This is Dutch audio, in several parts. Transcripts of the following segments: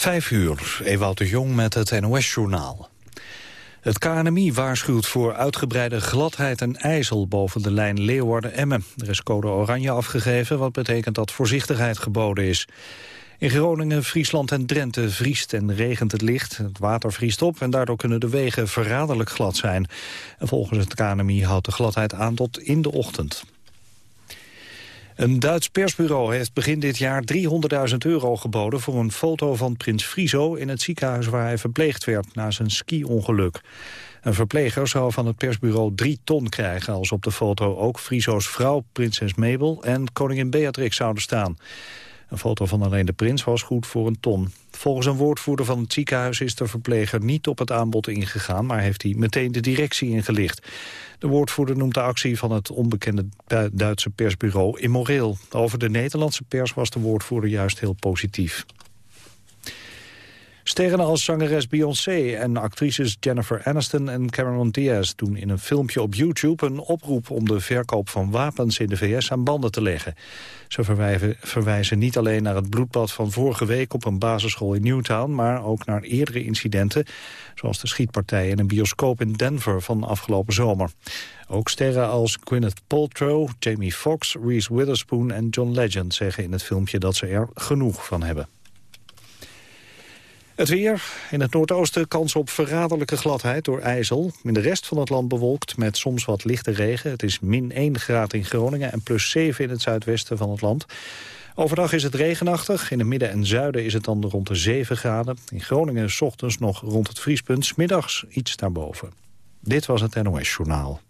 Vijf uur, Ewout de Jong met het NOS-journaal. Het KNMI waarschuwt voor uitgebreide gladheid en ijzel boven de lijn Leeuwarden-Emmen. Er is code oranje afgegeven, wat betekent dat voorzichtigheid geboden is. In Groningen, Friesland en Drenthe vriest en regent het licht. Het water vriest op en daardoor kunnen de wegen verraderlijk glad zijn. En volgens het KNMI houdt de gladheid aan tot in de ochtend. Een Duits persbureau heeft begin dit jaar 300.000 euro geboden... voor een foto van prins Friso in het ziekenhuis waar hij verpleegd werd... na zijn ski-ongeluk. Een verpleger zou van het persbureau drie ton krijgen... als op de foto ook Friso's vrouw, prinses Mabel en koningin Beatrix zouden staan. Een foto van alleen de prins was goed voor een ton. Volgens een woordvoerder van het ziekenhuis is de verpleger niet op het aanbod ingegaan... maar heeft hij meteen de directie ingelicht. De woordvoerder noemt de actie van het onbekende Duitse persbureau immoreel. Over de Nederlandse pers was de woordvoerder juist heel positief. Sterren als zangeres Beyoncé en actrices Jennifer Aniston en Cameron Diaz doen in een filmpje op YouTube een oproep om de verkoop van wapens in de VS aan banden te leggen. Ze verwijzen, niet alleen naar het bloedbad van vorige week op een basisschool in Newtown, maar ook naar eerdere incidenten, zoals de schietpartij in een bioscoop in Denver van afgelopen zomer. Ook sterren als Gwyneth Paltrow, Jamie Foxx, Reese Witherspoon en John Legend zeggen in het filmpje dat ze er genoeg van hebben. Het weer. In het noordoosten kans op verraderlijke gladheid door ijzel. In de rest van het land bewolkt met soms wat lichte regen. Het is min 1 graad in Groningen en plus 7 in het zuidwesten van het land. Overdag is het regenachtig. In het midden en zuiden is het dan rond de 7 graden. In Groningen s ochtends nog rond het vriespunt. Smiddags iets daarboven. Dit was het NOS Journaal.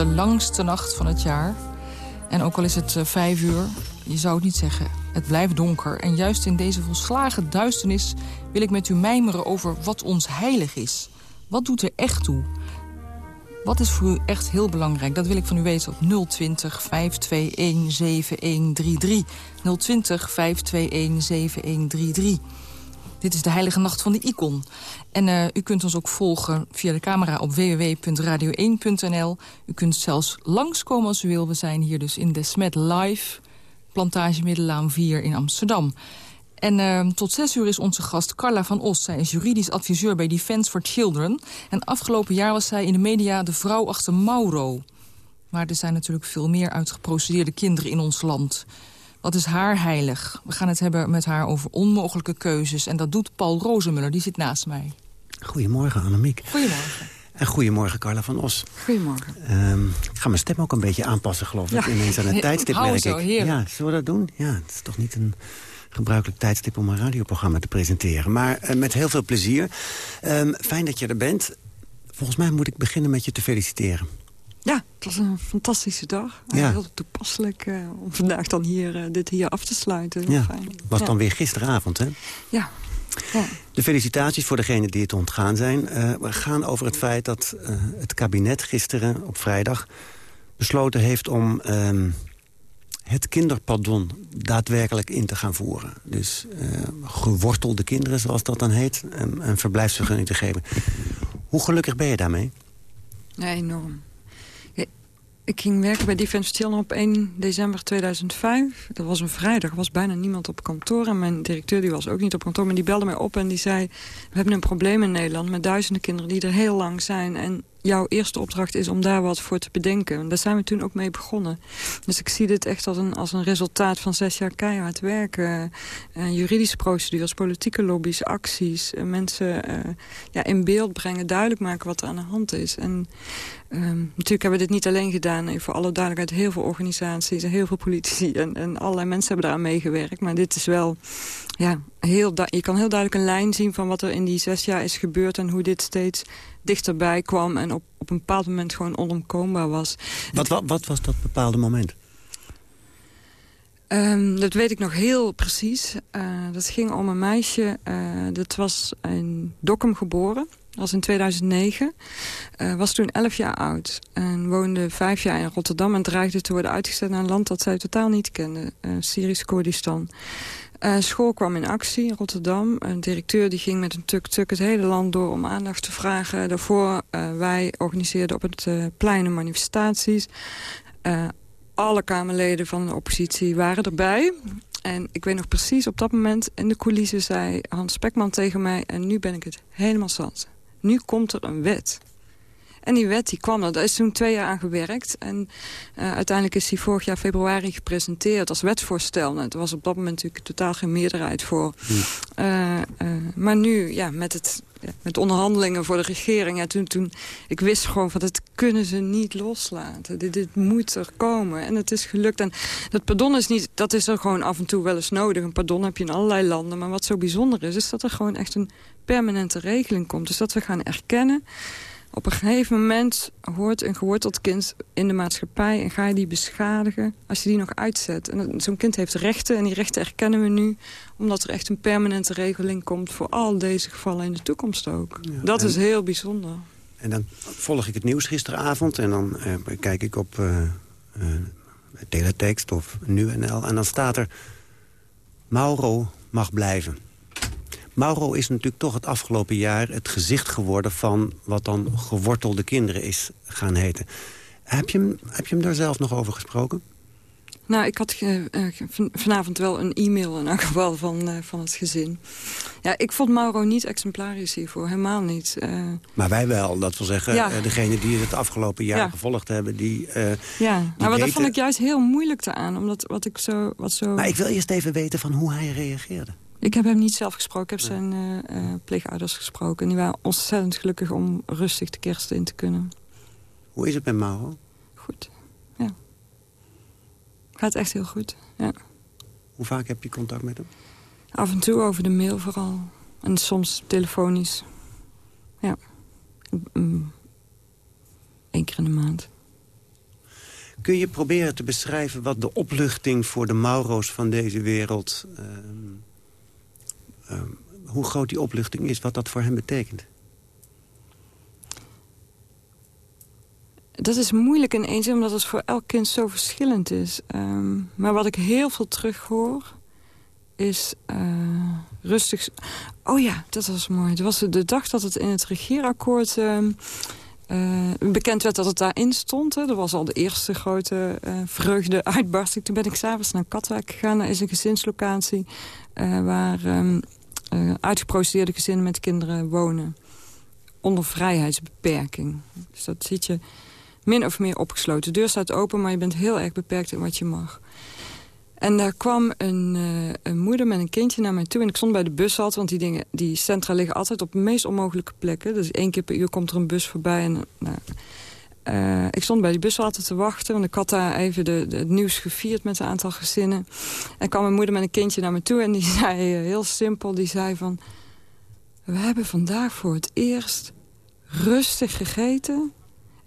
De langste nacht van het jaar. En ook al is het uh, vijf uur, je zou het niet zeggen. Het blijft donker en juist in deze volslagen duisternis... wil ik met u mijmeren over wat ons heilig is. Wat doet er echt toe? Wat is voor u echt heel belangrijk? Dat wil ik van u weten op 020 521 7133. 020 521 7133. Dit is de heilige nacht van de icon. En uh, u kunt ons ook volgen via de camera op www.radio1.nl. U kunt zelfs langskomen als u wil. We zijn hier dus in de Smet Live Plantage Middelaan 4 in Amsterdam. En uh, tot zes uur is onze gast Carla van Os. Zij is juridisch adviseur bij Defence for Children. En afgelopen jaar was zij in de media de vrouw achter Mauro. Maar er zijn natuurlijk veel meer uitgeprocedeerde kinderen in ons land. Wat is haar heilig? We gaan het hebben met haar over onmogelijke keuzes. En dat doet Paul Rozemuller, die zit naast mij. Goedemorgen, Annemiek. Goedemorgen. En goedemorgen, Carla van Os. Goedemorgen. Um, ik ga mijn stem ook een beetje aanpassen, geloof ik. Ja. Ineens aan het tijdstip, Hou merk zo, ik. heerlijk. Ja, zullen we dat doen? Ja, het is toch niet een gebruikelijk tijdstip om een radioprogramma te presenteren. Maar uh, met heel veel plezier. Um, fijn dat je er bent. Volgens mij moet ik beginnen met je te feliciteren. Het was een fantastische dag. Ja. Heel toepasselijk uh, om vandaag dan hier, uh, dit hier af te sluiten. Ja. fijn. was ja. dan weer gisteravond, hè? Ja. ja. De felicitaties voor degenen die het ontgaan zijn... Uh, gaan over het feit dat het kabinet gisteren op vrijdag... besloten heeft om uh, het kinderpardon daadwerkelijk in te gaan voeren. Dus gewortelde kinderen, zoals dat dan heet... een, een verblijfsvergunning te geven. Hoe gelukkig ben je daarmee? Ja, enorm. Ik ging werken bij Defense Children op 1 december 2005. Dat was een vrijdag, er was bijna niemand op kantoor. En mijn directeur die was ook niet op kantoor, maar die belde mij op en die zei... we hebben een probleem in Nederland met duizenden kinderen die er heel lang zijn... en jouw eerste opdracht is om daar wat voor te bedenken. En daar zijn we toen ook mee begonnen. Dus ik zie dit echt als een, als een resultaat van zes jaar keihard werken. Uh, juridische procedures, politieke lobby's, acties. Uh, mensen ja, in beeld brengen, duidelijk maken wat er aan de hand is. En um, natuurlijk hebben we dit niet alleen gedaan. Voor alle duidelijkheid, heel veel organisaties en heel veel politici... en, en allerlei mensen hebben daaraan meegewerkt. Maar dit is wel... Ja, heel je kan heel duidelijk een lijn zien van wat er in die zes jaar is gebeurd... en hoe dit steeds dichterbij kwam... en op, op een bepaald moment gewoon onomkoombaar was. Wat, wat, wat was dat bepaalde moment? Um, dat weet ik nog heel precies. Uh, dat ging om een meisje, uh, dat was in Dokkum geboren. Dat was in 2009. Uh, was toen 11 jaar oud. En woonde vijf jaar in Rotterdam. En dreigde te worden uitgezet naar een land dat zij totaal niet kende. Syrisch Koerdistan. School kwam in actie in Rotterdam. Een directeur die ging met een tuk-tuk het hele land door om aandacht te vragen. Daarvoor wij organiseerden op het plein manifestaties alle Kamerleden van de oppositie waren erbij. En ik weet nog precies, op dat moment in de coulissen zei Hans Spekman tegen mij... en nu ben ik het helemaal zat. Nu komt er een wet. En die wet die kwam er. Daar is toen twee jaar aan gewerkt. En uh, uiteindelijk is die vorig jaar februari gepresenteerd als wetsvoorstel. Nou, er was op dat moment natuurlijk totaal geen meerderheid voor. Uh, uh, maar nu, ja, met het met onderhandelingen voor de regering. Ja, toen, toen, ik wist gewoon van, dat kunnen ze niet loslaten. Dit, dit moet er komen. En het is gelukt. En dat pardon is niet, dat is er gewoon af en toe wel eens nodig. Een pardon heb je in allerlei landen. Maar wat zo bijzonder is, is dat er gewoon echt een permanente regeling komt. Dus dat we gaan erkennen op een gegeven moment hoort een geworteld kind in de maatschappij... en ga je die beschadigen als je die nog uitzet. En zo'n kind heeft rechten en die rechten erkennen we nu... omdat er echt een permanente regeling komt voor al deze gevallen in de toekomst ook. dat is heel bijzonder. En dan volg ik het nieuws gisteravond en dan eh, kijk ik op uh, uh, teletext of nu.nl... en dan staat er... Mauro mag blijven. Mauro is natuurlijk toch het afgelopen jaar het gezicht geworden... van wat dan gewortelde kinderen is gaan heten. Heb je hem, heb je hem daar zelf nog over gesproken? Nou, ik had uh, vanavond wel een e-mail in elk geval van, uh, van het gezin. Ja, ik vond Mauro niet exemplarisch hiervoor, helemaal niet. Uh, maar wij wel, dat wil zeggen, ja. degene die het afgelopen jaar ja. gevolgd hebben... die Ja, die maar dat vond ik juist heel moeilijk te aan, omdat wat ik zo... Wat zo... Maar ik wil eerst even weten van hoe hij reageerde. Ik heb hem niet zelf gesproken. Ik heb zijn uh, uh, pleegouders gesproken. En die waren ontzettend gelukkig om rustig de kerst in te kunnen. Hoe is het met Mauro? Goed, ja. Gaat echt heel goed, ja. Hoe vaak heb je contact met hem? Af en toe over de mail vooral. En soms telefonisch. Ja. Eén keer in de maand. Kun je proberen te beschrijven wat de opluchting voor de Mauro's van deze wereld... Uh, uh, hoe groot die opluchting is, wat dat voor hem betekent? Dat is moeilijk in één zin, omdat het voor elk kind zo verschillend is. Um, maar wat ik heel veel terughoor, is uh, rustig... Oh ja, dat was mooi. Het was de dag dat het in het regeerakkoord... Uh, uh, bekend werd dat het daarin stond. Hè. Dat was al de eerste grote uh, vreugde uitbarsting. Toen ben ik s'avonds naar Katwijk gegaan. Daar is een gezinslocatie waar uh, uitgeprocedeerde gezinnen met kinderen wonen. Onder vrijheidsbeperking. Dus dat zit je min of meer opgesloten. De deur staat open, maar je bent heel erg beperkt in wat je mag. En daar kwam een, uh, een, moeder met een kindje naar mij toe. En ik stond bij de bushalte, want die, dingen, die centra liggen altijd op de meest onmogelijke plekken. Dus één keer per uur komt er een bus voorbij. En, nou, uh, ik stond bij die bushalte te wachten, want ik had daar even de, het nieuws gevierd met een aantal gezinnen. En kwam mijn moeder met een kindje naar me toe en die zei uh, heel simpel, die zei van... We hebben vandaag voor het eerst rustig gegeten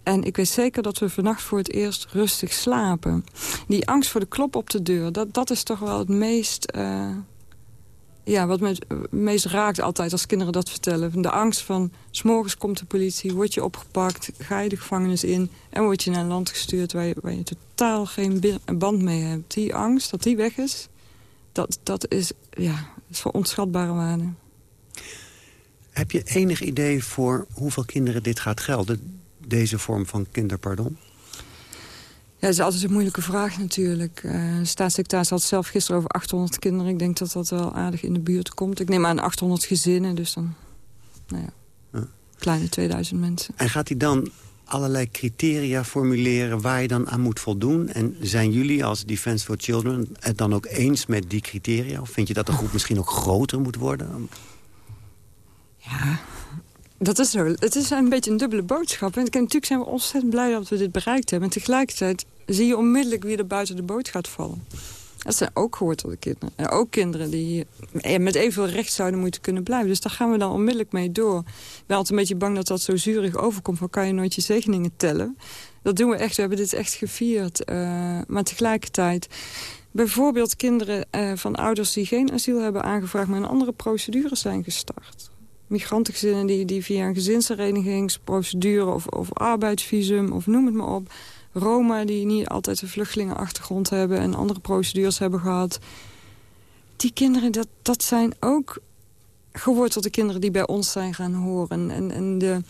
en ik weet zeker dat we vannacht voor het eerst rustig slapen. Die angst voor de klop op de deur, dat, dat is toch wel het meest... Uh, ja, wat me meest raakt altijd als kinderen dat vertellen. De angst van, s'morgens komt de politie, word je opgepakt... ga je de gevangenis in en word je naar een land gestuurd... waar je, waar je totaal geen band mee hebt. Die angst, dat die weg is, dat, dat is, ja, is voor onschatbare waarde. Heb je enig idee voor hoeveel kinderen dit gaat gelden? deze vorm van kinderpardon? Ja, dat is altijd een moeilijke vraag natuurlijk. Uh, de staatssecretaris had zelf gisteren over 800 kinderen. Ik denk dat dat wel aardig in de buurt komt. Ik neem aan 800 gezinnen, dus dan... Nou ja, ja. kleine 2000 mensen. En gaat hij dan allerlei criteria formuleren waar je dan aan moet voldoen? En zijn jullie als Defense for Children het dan ook eens met die criteria? Of vind je dat de groep misschien ook groter moet worden? Ja, dat is zo. Het is een beetje een dubbele boodschap. En natuurlijk zijn we ontzettend blij dat we dit bereikt hebben. En tegelijkertijd zie je onmiddellijk wie er buiten de boot gaat vallen. Dat zijn ook gewortelde kinderen. En ook kinderen die met evenveel recht zouden moeten kunnen blijven. Dus daar gaan we dan onmiddellijk mee door. Ik ben altijd een beetje bang dat dat zo zuurig overkomt. Van kan je nooit je zegeningen tellen? Dat doen we echt. We hebben dit echt gevierd. Uh, maar tegelijkertijd... Bijvoorbeeld kinderen uh, van ouders die geen asiel hebben aangevraagd... maar een andere procedures zijn gestart. Migrantengezinnen die, die via een gezinsherenigingsprocedure... Of, of arbeidsvisum of noem het maar op Roma die niet altijd een vluchtelingenachtergrond hebben... en andere procedures hebben gehad. Die kinderen, dat, dat zijn ook gewortelde kinderen die bij ons zijn gaan horen. En, en de,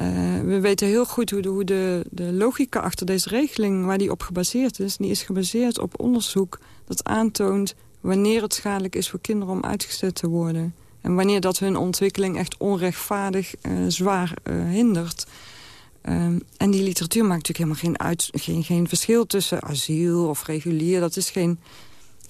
uh, we weten heel goed hoe, de, hoe de, de logica achter deze regeling... waar die op gebaseerd is, die is gebaseerd op onderzoek... dat aantoont wanneer het schadelijk is voor kinderen om uitgezet te worden. En wanneer dat hun ontwikkeling echt onrechtvaardig uh, zwaar uh, hindert... Um, en die literatuur maakt natuurlijk helemaal geen, uit, geen, geen verschil tussen asiel of regulier. Dat, is geen,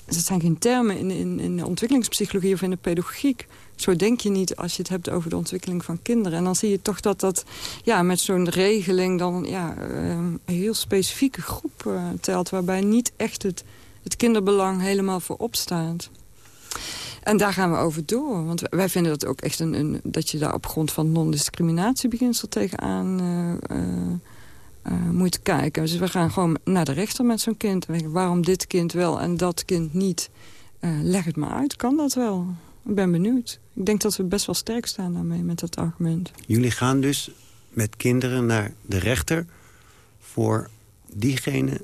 dat zijn geen termen in, in, in de ontwikkelingspsychologie of in de pedagogiek. Zo denk je niet als je het hebt over de ontwikkeling van kinderen. En dan zie je toch dat dat ja, met zo'n regeling dan ja, um, een heel specifieke groep uh, telt... waarbij niet echt het, het kinderbelang helemaal voorop staat. En daar gaan we over door. Want wij vinden dat ook echt een, een dat je daar op grond van non-discriminatiebeginsel tegenaan uh, uh, moet kijken. Dus we gaan gewoon naar de rechter met zo'n kind. waarom dit kind wel en dat kind niet? leg het maar uit, kan dat wel? Ik ben benieuwd. Ik denk dat we best wel sterk staan daarmee met dat argument. Jullie gaan dus met kinderen naar de rechter voor diegene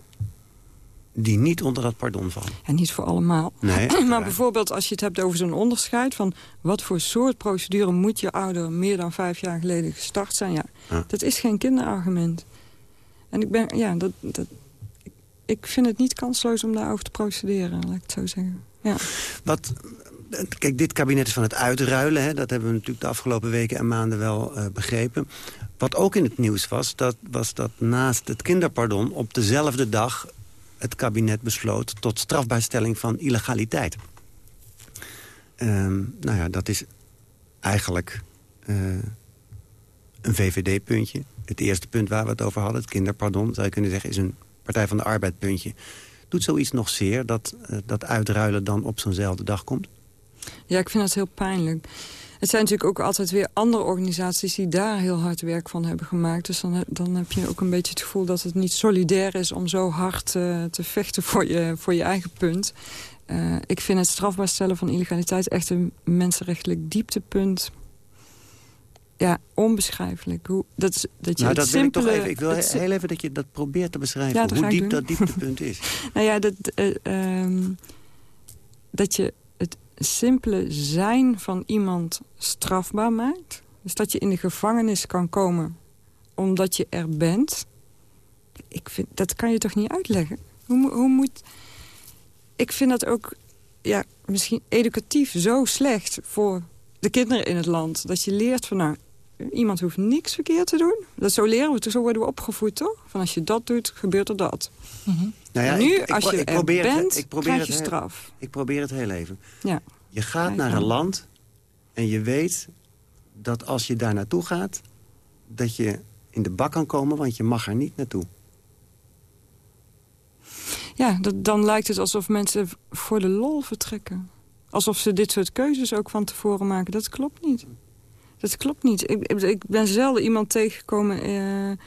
die niet onder dat pardon vallen. En niet voor allemaal. Nee, maar bijvoorbeeld als je het hebt over zo'n onderscheid... van wat voor soort procedure moet je ouder meer dan vijf jaar geleden gestart zijn. Ja, dat is geen kinderargument. En ik ben, ja, dat, dat, ik vind het niet kansloos om daarover te procederen, laat ik het zo zeggen. Ja. Wat, kijk, dit kabinet is van het uitruilen. Hè? Dat hebben we natuurlijk de afgelopen weken en maanden wel uh, begrepen. Wat ook in het nieuws was, dat was dat naast het kinderpardon... op dezelfde dag het kabinet besloot tot strafbaarstelling van illegaliteit. Um, nou ja, dat is eigenlijk uh, een VVD-puntje. Het eerste punt waar we het over hadden, het kinderpardon... zou je kunnen zeggen, is een Partij van de Arbeid puntje. Doet zoiets nog zeer, dat, uh, dat uitruilen dan op zo'nzelfde dag komt? Ja, ik vind dat heel pijnlijk. Het zijn natuurlijk ook altijd weer andere organisaties... die daar heel hard werk van hebben gemaakt. Dus dan, dan heb je ook een beetje het gevoel dat het niet solidair is... om zo hard uh, te vechten voor je, voor je eigen punt. Uh, ik vind het strafbaar stellen van illegaliteit echt een mensenrechtelijk dieptepunt ja, onbeschrijfelijk. Hoe, dat, is, dat je nou, dat simpele, wil ik toch even. Ik wil heel even dat je dat probeert te beschrijven. Ja, hoe diep dat dieptepunt is. nou ja, dat, uh, um, dat je simpele zijn van iemand strafbaar maakt. Dus dat je in de gevangenis kan komen omdat je er bent. Ik vind, dat kan je toch niet uitleggen? Hoe, hoe moet... Ik vind dat ook ja, misschien educatief zo slecht voor de kinderen in het land. Dat je leert van, nou, iemand hoeft niks verkeerd te doen. Dat zo leren we, zo worden we opgevoed, toch? Van als je dat doet, gebeurt er dat. Mm -hmm. nou ja, nu, ik, als je ik probeer bent, het, ik probeer krijg je straf. ik probeer het heel even. Ja. Je gaat naar een land en je weet dat als je daar naartoe gaat... dat je in de bak kan komen, want je mag er niet naartoe. Ja, dat, dan lijkt het alsof mensen voor de lol vertrekken. Alsof ze dit soort keuzes ook van tevoren maken. Dat klopt niet. Dat klopt niet. Ik, ik ben zelden iemand tegengekomen eh,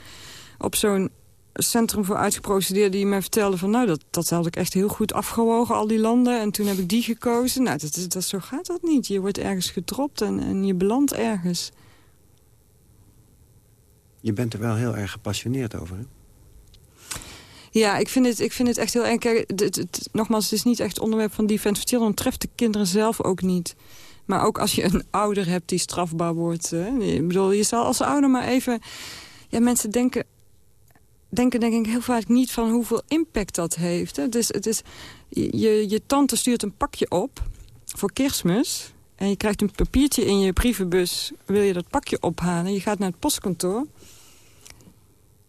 op zo'n centrum voor uitgeprocedeerden die mij vertelde van... nou, dat, dat had ik echt heel goed afgewogen, al die landen. En toen heb ik die gekozen. Nou, dat, dat, zo gaat dat niet. Je wordt ergens gedropt en, en je belandt ergens. Je bent er wel heel erg gepassioneerd over, hè? Ja, ik vind het, ik vind het echt heel eng. het, nogmaals, het is niet echt onderwerp van Defense for Children. treft de kinderen zelf ook niet. Maar ook als je een ouder hebt die strafbaar wordt. Hè? Ik bedoel, je zal als ouder maar even... Ja, mensen denken denken denk ik heel vaak niet van hoeveel impact dat heeft. Het is, het is, je, je tante stuurt een pakje op voor kerstmis... en je krijgt een papiertje in je brievenbus... wil je dat pakje ophalen, je gaat naar het postkantoor...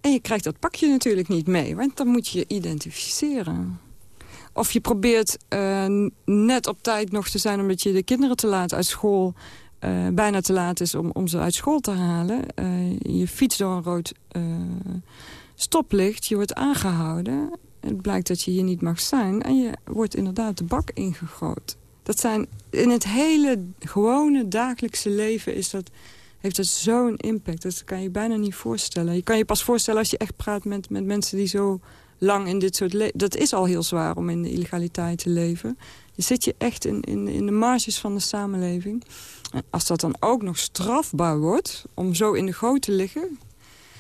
en je krijgt dat pakje natuurlijk niet mee... want dan moet je je identificeren. Of je probeert uh, net op tijd nog te zijn... omdat je de kinderen te laat uit school... Uh, bijna te laat is om, om ze uit school te halen. Uh, je fiets door een rood stoplicht, je wordt aangehouden... het blijkt dat je hier niet mag zijn... en je wordt inderdaad de bak ingegooid. Dat zijn, in het hele gewone dagelijkse leven is dat, heeft dat zo'n impact. Dat kan je bijna niet voorstellen. Je kan je pas voorstellen als je echt praat met, met mensen die zo lang in dit soort... dat is al heel zwaar om in de illegaliteit te leven. Je zit je echt in, in, in de marges van de samenleving. En als dat dan ook nog strafbaar wordt om zo in de goot te liggen...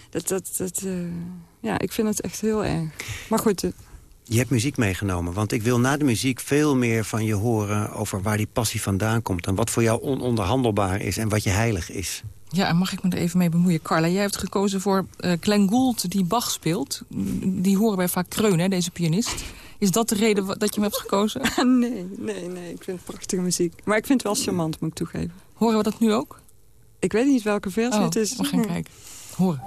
Dat, dat, dat, uh, ja, ik vind het echt heel erg. Maar goed... Uh, je hebt muziek meegenomen, want ik wil na de muziek veel meer van je horen... over waar die passie vandaan komt en wat voor jou ononderhandelbaar is... en wat je heilig is. Ja, en mag ik me er even mee bemoeien? Carla, jij hebt gekozen voor uh, Glenn Gould die Bach speelt. Die horen wij vaak kreunen, deze pianist. Is dat de reden dat je hem hebt gekozen? nee, nee, nee. Ik vind het prachtige muziek. Maar ik vind het wel charmant, moet ik toegeven. Horen we dat nu ook? Ik weet niet welke versie oh, het is. We gaan kijken. Horen.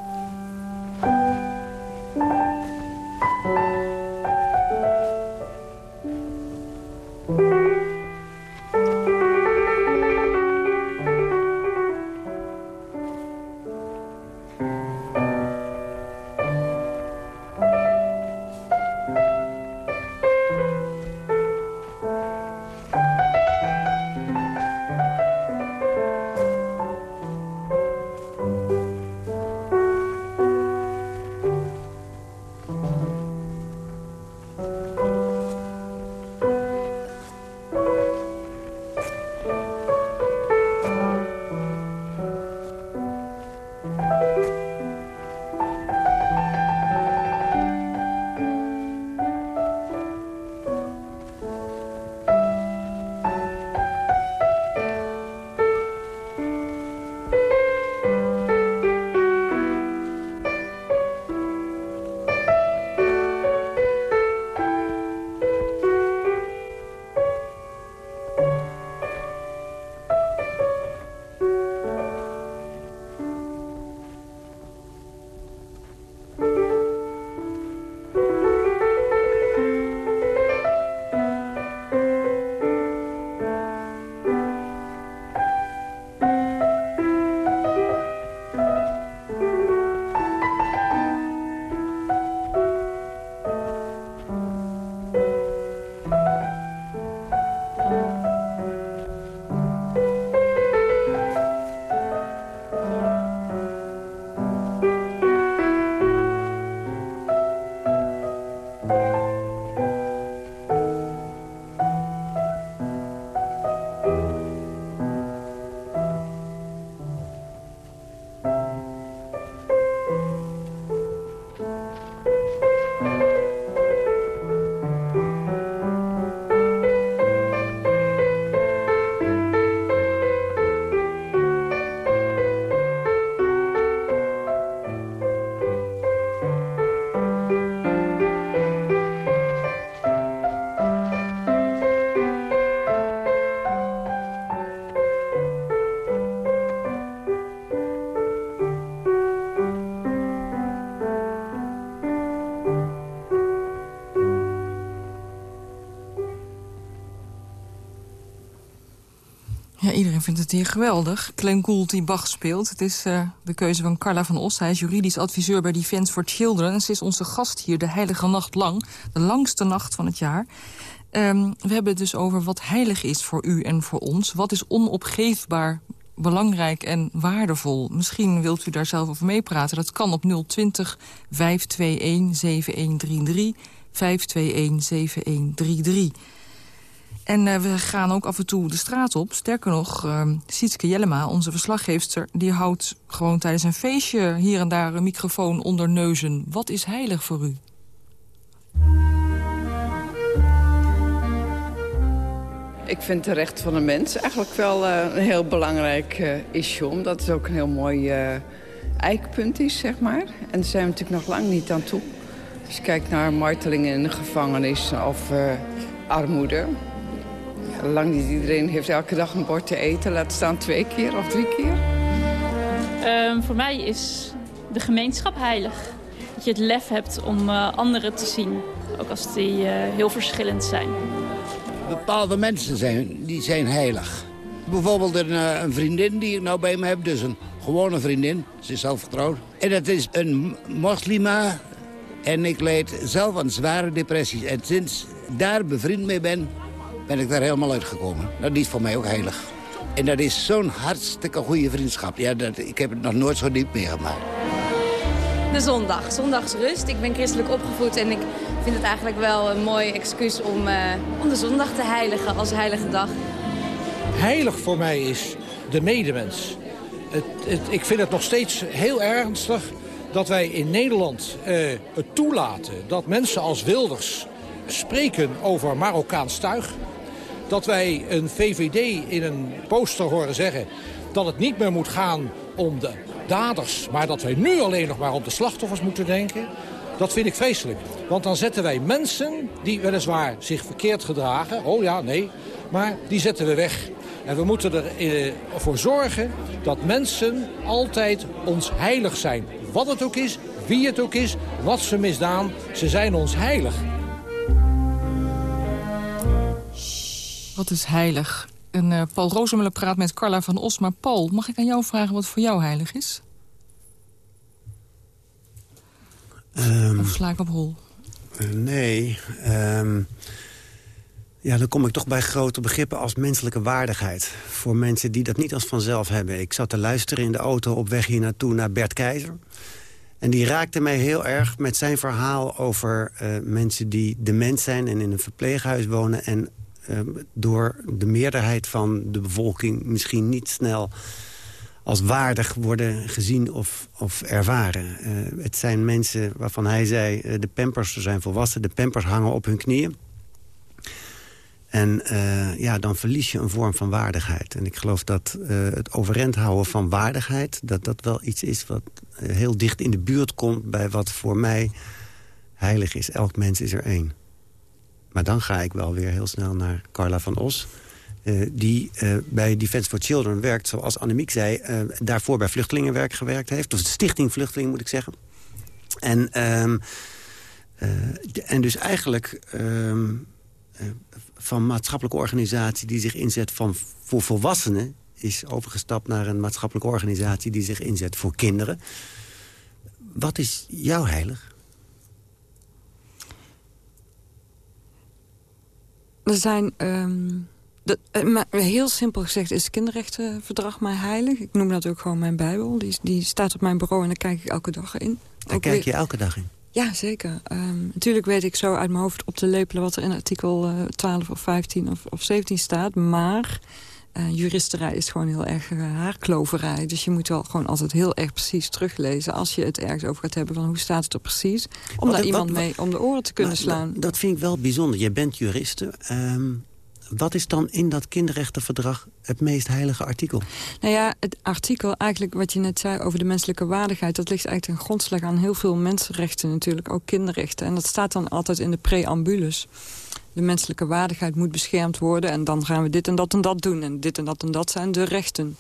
Vindt het hier geweldig. Glenn Gould die Bach speelt. Het is uh, de keuze van Carla van Os. Hij is juridisch adviseur bij Defense for Children. En ze is onze gast hier de heilige nacht lang. De langste nacht van het jaar. Um, we hebben het dus over wat heilig is voor u en voor ons. Wat is onopgeefbaar belangrijk en waardevol. Misschien wilt u daar zelf over meepraten. Dat kan op 020 521 7133 521 7133. En uh, we gaan ook af en toe de straat op. Sterker nog, uh, Sietske Jellema, onze verslaggeefster... die houdt gewoon tijdens een feestje hier en daar een microfoon onder neuzen. Wat is heilig voor u? Ik vind de recht van de mens eigenlijk wel uh, een heel belangrijk uh, issue. Omdat het ook een heel mooi eikpunt is, zeg maar. En daar zijn we natuurlijk nog lang niet aan toe. Als je kijkt naar martelingen in de gevangenis of armoede lang niet iedereen heeft elke dag een bord te eten. Laat staan twee keer of drie keer. Um, voor mij is de gemeenschap heilig. Dat je het lef hebt om uh, anderen te zien. Ook als die uh, heel verschillend zijn. Bepaalde mensen zijn, die zijn heilig. Bijvoorbeeld een, uh, een, vriendin die ik nou bij me heb. Dus een gewone vriendin. Ze is zelf getrouwd. En dat is een moslima En ik leed zelf aan zware depressies. En sinds daar bevriend mee ben, ben ik daar helemaal uitgekomen. Dat is voor mij ook heilig. En dat is zo'n hartstikke goede vriendschap. Ja, dat, ik heb het nog nooit zo diep meegemaakt. De zondag, zondagsrust. Ik ben christelijk opgevoed en ik vind het eigenlijk wel een mooi excuus om, uh, om de zondag te heiligen als heilige dag. Heilig voor mij is de medemens. Het, het, ik vind het nog steeds heel ernstig dat wij in Nederland uh, het toelaten dat mensen als Wilders spreken over Marokkaans tuig. Dat wij een VVD in een poster horen zeggen dat het niet meer moet gaan om de daders... maar dat wij nu alleen nog maar om de slachtoffers moeten denken... dat vind ik vreselijk. Want dan zetten wij mensen die weliswaar zich verkeerd gedragen... oh ja, nee, maar die zetten we weg. En we moeten ervoor eh, zorgen dat mensen altijd ons heilig zijn. Wat het ook is, wie het ook is, wat ze misdaan, ze zijn ons heilig. Wat is heilig? En uh, Paul Rozemuller praat met Carla van Os. Maar Paul, mag ik aan jou vragen wat voor jou heilig is? Um, of sla ik op hol? Uh, nee. Um, ja, dan kom ik toch bij grote begrippen als menselijke waardigheid. Voor mensen die dat niet als vanzelf hebben. Ik zat te luisteren in de auto op weg hier naartoe naar Bert Keizer. En die raakte mij heel erg met zijn verhaal over uh, mensen die dement zijn... en in een verpleeghuis wonen... en door de meerderheid van de bevolking misschien niet snel als waardig worden gezien of, of ervaren. Uh, het zijn mensen waarvan hij zei, de pampers, zijn volwassen... de pampers hangen op hun knieën. En uh, ja, dan verlies je een vorm van waardigheid. En ik geloof dat het overeind houden van waardigheid... dat dat wel iets is wat heel dicht in de buurt komt... bij wat voor mij heilig is. Elk mens is er één. Maar dan ga ik wel weer heel snel naar Carla van Os... die bij Defence for Children werkt, zoals Annemiek zei... daarvoor bij Vluchtelingenwerk gewerkt heeft. Of de Stichting Vluchtelingen, moet ik zeggen. En, ehm, en dus eigenlijk... Ehm, van maatschappelijke organisatie die zich inzet van, voor volwassenen... is overgestapt naar een maatschappelijke organisatie die zich inzet voor kinderen. Wat is jouw heilig? Er zijn... Um, de, uh, heel simpel gezegd is het kinderrechtenverdrag mij heilig. Ik noem dat ook gewoon mijn bijbel. Die, die staat op mijn bureau en daar kijk ik elke dag in. Daar kijk je elke dag in? Ja, zeker. Um, natuurlijk weet ik zo uit mijn hoofd op te lepelen... wat er in artikel uh, 12 of 15 of, of 17 staat. Maar uh, juristerij is gewoon heel erg uh, haarkloverij. Dus je moet wel gewoon altijd heel erg precies teruglezen... als je het ergens over gaat hebben van hoe staat het er precies. Om daar iemand mee om de oren te kunnen slaan. Dat, dat vind ik wel bijzonder. Je bent juriste. Um, wat is dan in dat kinderrechtenverdrag het meest heilige artikel? Nou ja, het artikel, eigenlijk wat je net zei over de menselijke waardigheid... dat ligt eigenlijk ten grondslag aan heel veel mensenrechten natuurlijk, ook kinderrechten. En dat staat dan altijd in de preambules. De menselijke waardigheid moet beschermd worden... en dan gaan we dit en dat en dat doen. En dit en dat en dat zijn de rechten.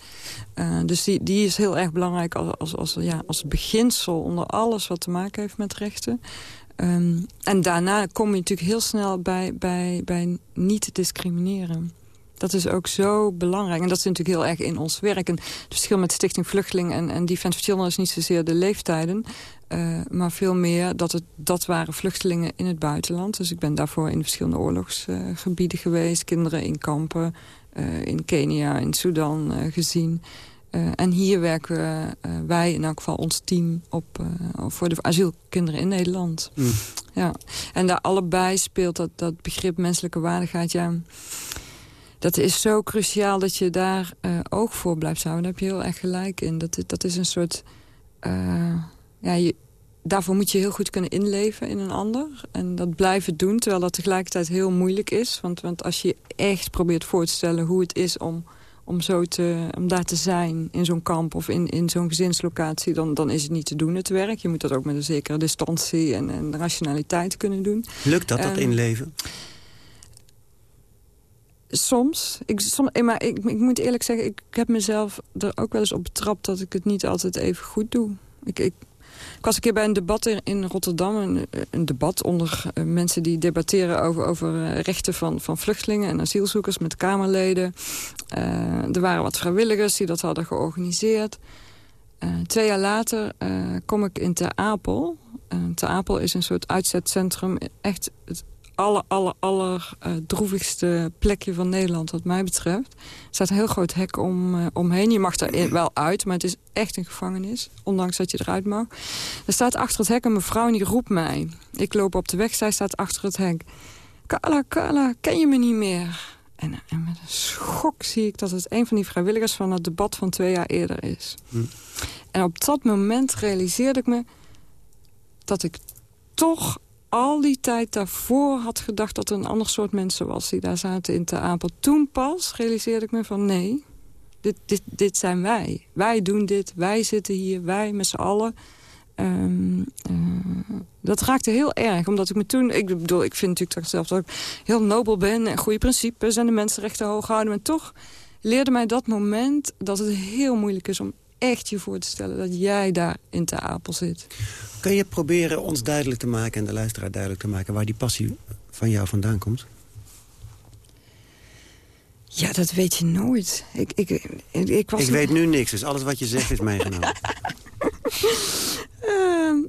Uh, dus die, die is heel erg belangrijk als, als, als, ja, als beginsel onder alles wat te maken heeft met rechten. Um, en daarna kom je natuurlijk heel snel bij, bij, bij niet discrimineren. Dat is ook zo belangrijk. En dat is natuurlijk heel erg in ons werk. En het verschil met Stichting Vluchteling en, en Defense Children is niet zozeer de leeftijden. Uh, maar veel meer dat het dat waren vluchtelingen in het buitenland. Dus ik ben daarvoor in verschillende oorlogsgebieden uh, geweest. Kinderen in kampen, uh, in Kenia, in Sudan gezien. Uh, en hier werken we, wij in elk geval ons team op voor de asielkinderen in Nederland. Mm. Ja. En daar allebei speelt dat, dat begrip menselijke waardigheid. Ja, dat is zo cruciaal dat je daar oog voor blijft houden. Daar heb je heel erg gelijk in. Dat, dat is een soort... ja, je, daarvoor moet je heel goed kunnen inleven in een ander. En dat blijven doen, terwijl dat tegelijkertijd heel moeilijk is. Want, want als je echt probeert voor te stellen hoe het is om om, zo te, om daar te zijn in zo'n kamp of in, in zo'n gezinslocatie... Dan, dan is het niet te doen, het werk. Je moet dat ook met een zekere distantie en, en rationaliteit kunnen doen. Lukt dat, dat um, inleven? Soms. Ik, eh, maar ik, ik moet eerlijk zeggen, ik heb mezelf er ook wel eens op betrapt... dat ik het niet altijd even goed doe. Ik, ik, was een keer bij een debat in Rotterdam. Een, een debat onder uh, mensen die debatteren over, over rechten van, van vluchtelingen en asielzoekers met Kamerleden. Er waren wat vrijwilligers die dat hadden georganiseerd. twee jaar later kom ik in Ter Apel. Ter Apel is een soort uitzetcentrum. Echt het aller, aller, aller uh, droevigste plekje van Nederland wat mij betreft. Er staat een heel groot hek om, uh, omheen. Je mag er wel uit, maar het is echt een gevangenis. Ondanks dat je eruit mag. Er staat achter het hek een mevrouw en die roept mij. Ik loop op de weg, zij staat achter het hek. Carla, Carla, ken je me niet meer? En, en, met een schok zie ik dat het een van die vrijwilligers... van het debat van twee jaar eerder is. Hm. En op dat moment realiseerde ik me... dat ik toch al die tijd daarvoor had gedacht dat er een ander soort mensen was... die daar zaten in Ter Apel. Toen pas realiseerde ik me van nee, dit, dit, dit zijn wij. Wij doen dit, wij zitten hier, wij met z'n allen. Um, uh, dat raakte heel erg, omdat ik me toen... Ik bedoel, ik vind natuurlijk zelf dat ik heel nobel ben... en goede principes en de mensenrechten hoog houden. Maar toch leerde mij dat moment dat het heel moeilijk is... om echt je voor te stellen dat jij daar in Ter Apel zit. Kun je proberen ons duidelijk te maken... en de luisteraar duidelijk te maken... waar die passie van jou vandaan komt? Ja, dat weet je nooit. Ik, ik, ik, ik, was ik weet nu niks, dus alles wat je zegt is meegenomen. uh,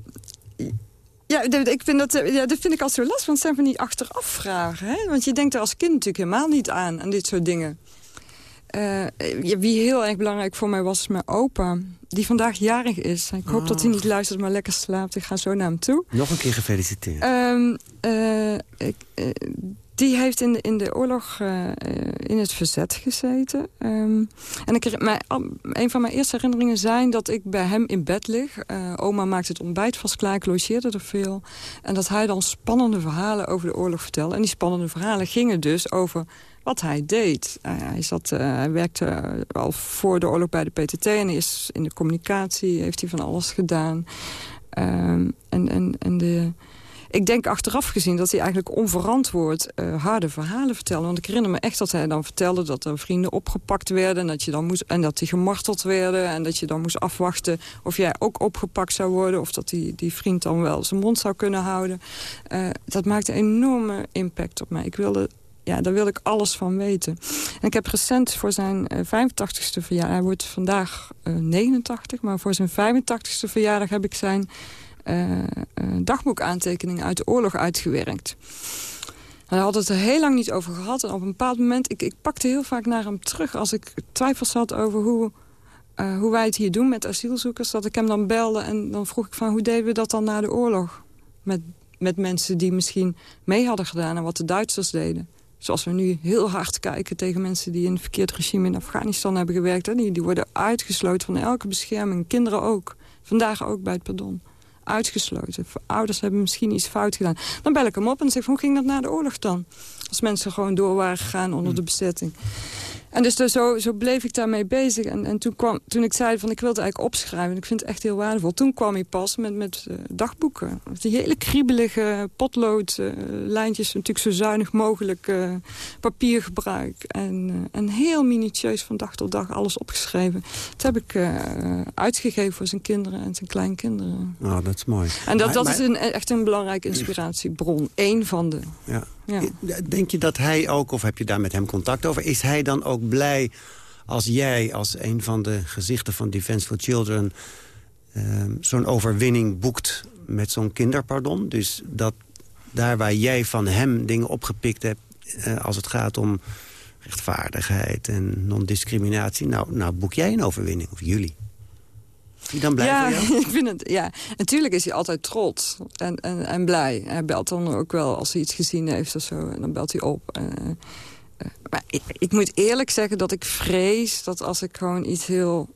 ja, ik vind dat, ja, dat vind ik al zo lastig, want het zijn van die achteraf vragen. Hè? Want je denkt er als kind natuurlijk helemaal niet aan, aan dit soort dingen. Uh, wie heel erg belangrijk voor mij was, is mijn opa. Die vandaag jarig is. Ik hoop dat hij niet luistert, maar lekker slaapt. Ik ga zo naar hem toe. Nog een keer gefeliciteerd. Um, uh, ik, uh, die heeft in de, in de oorlog in het verzet gezeten. Um, en ik, mijn, een van mijn eerste herinneringen zijn dat ik bij hem in bed lig. oma maakte het ontbijt vast klaar, ik logeerde er veel. En dat hij dan spannende verhalen over de oorlog vertelde. En die spannende verhalen gingen dus over wat hij deed. Uh, hij, zat, uh, hij werkte al voor de oorlog bij de PTT en is in de communicatie heeft hij van alles gedaan. Um, en, en, en de, ik denk achteraf gezien dat hij eigenlijk onverantwoord uh, harde verhalen vertelde. Want ik herinner me echt dat hij dan vertelde dat er vrienden opgepakt werden... en dat, je dan moest, en dat die gemarteld werden en dat je dan moest afwachten... of jij ook opgepakt zou worden of dat die, die vriend dan wel zijn mond zou kunnen houden. Dat maakte een enorme impact op mij. Ik wilde ja, daar wil ik alles van weten. En ik heb recent voor zijn uh, 85ste verjaardag... hij wordt vandaag uh, 89, maar voor zijn 85ste verjaardag... heb ik zijn uh, dagboekaantekeningen uit de oorlog uitgewerkt. Hij had het er heel lang niet over gehad. En op een bepaald moment, ik, ik pakte heel vaak naar hem terug... als ik twijfels had over hoe, hoe wij het hier doen met asielzoekers. Dat ik hem dan belde en dan vroeg ik van... hoe deden we dat dan na de oorlog? Met, met mensen die misschien mee hadden gedaan... en wat de Duitsers deden. Zoals we nu heel hard kijken tegen mensen die in een verkeerd regime in Afghanistan hebben gewerkt. Hè. Die, die worden uitgesloten van elke bescherming. Kinderen ook. Vandaag ook bij het pardon. Uitgesloten. Ouders hebben misschien iets fout gedaan. Dan bel ik hem op en zeg hoe ging dat na de oorlog dan? Als mensen gewoon door waren gegaan onder de bezetting. En dus, dus zo, zo bleef ik daarmee bezig. En, en toen, kwam, toen ik zei van ik wil het eigenlijk opschrijven... en ik vind het echt heel waardevol. Toen kwam hij pas met, met uh, dagboeken. Die hele kriebelige potloodlijntjes... Uh, natuurlijk zo zuinig mogelijk uh, papiergebruik. En, en heel minutieus van dag tot dag alles opgeschreven. Dat heb ik uitgegeven voor zijn kinderen en zijn kleinkinderen. Oh, dat is mooi. En dat, dat is een, echt een belangrijke inspiratiebron. Eén van de... Ja. Ja. Denk je dat hij ook, of heb je daar met hem contact over... is hij dan ook blij als jij als een van de gezichten van Defense for Children... Uh, zo'n overwinning boekt met zo'n kinderpardon? Dus dat daar waar jij van hem dingen opgepikt hebt... Uh, als het gaat om rechtvaardigheid en non-discriminatie... Nou, nou boek jij een overwinning, of jullie? Die dan blij ja, ik vind het, ja, natuurlijk is hij altijd trots en, en, en blij. Hij belt dan ook wel als hij iets gezien heeft of zo. En dan belt hij op. Uh, uh, maar ik, ik, moet eerlijk zeggen dat ik vrees dat als ik gewoon iets heel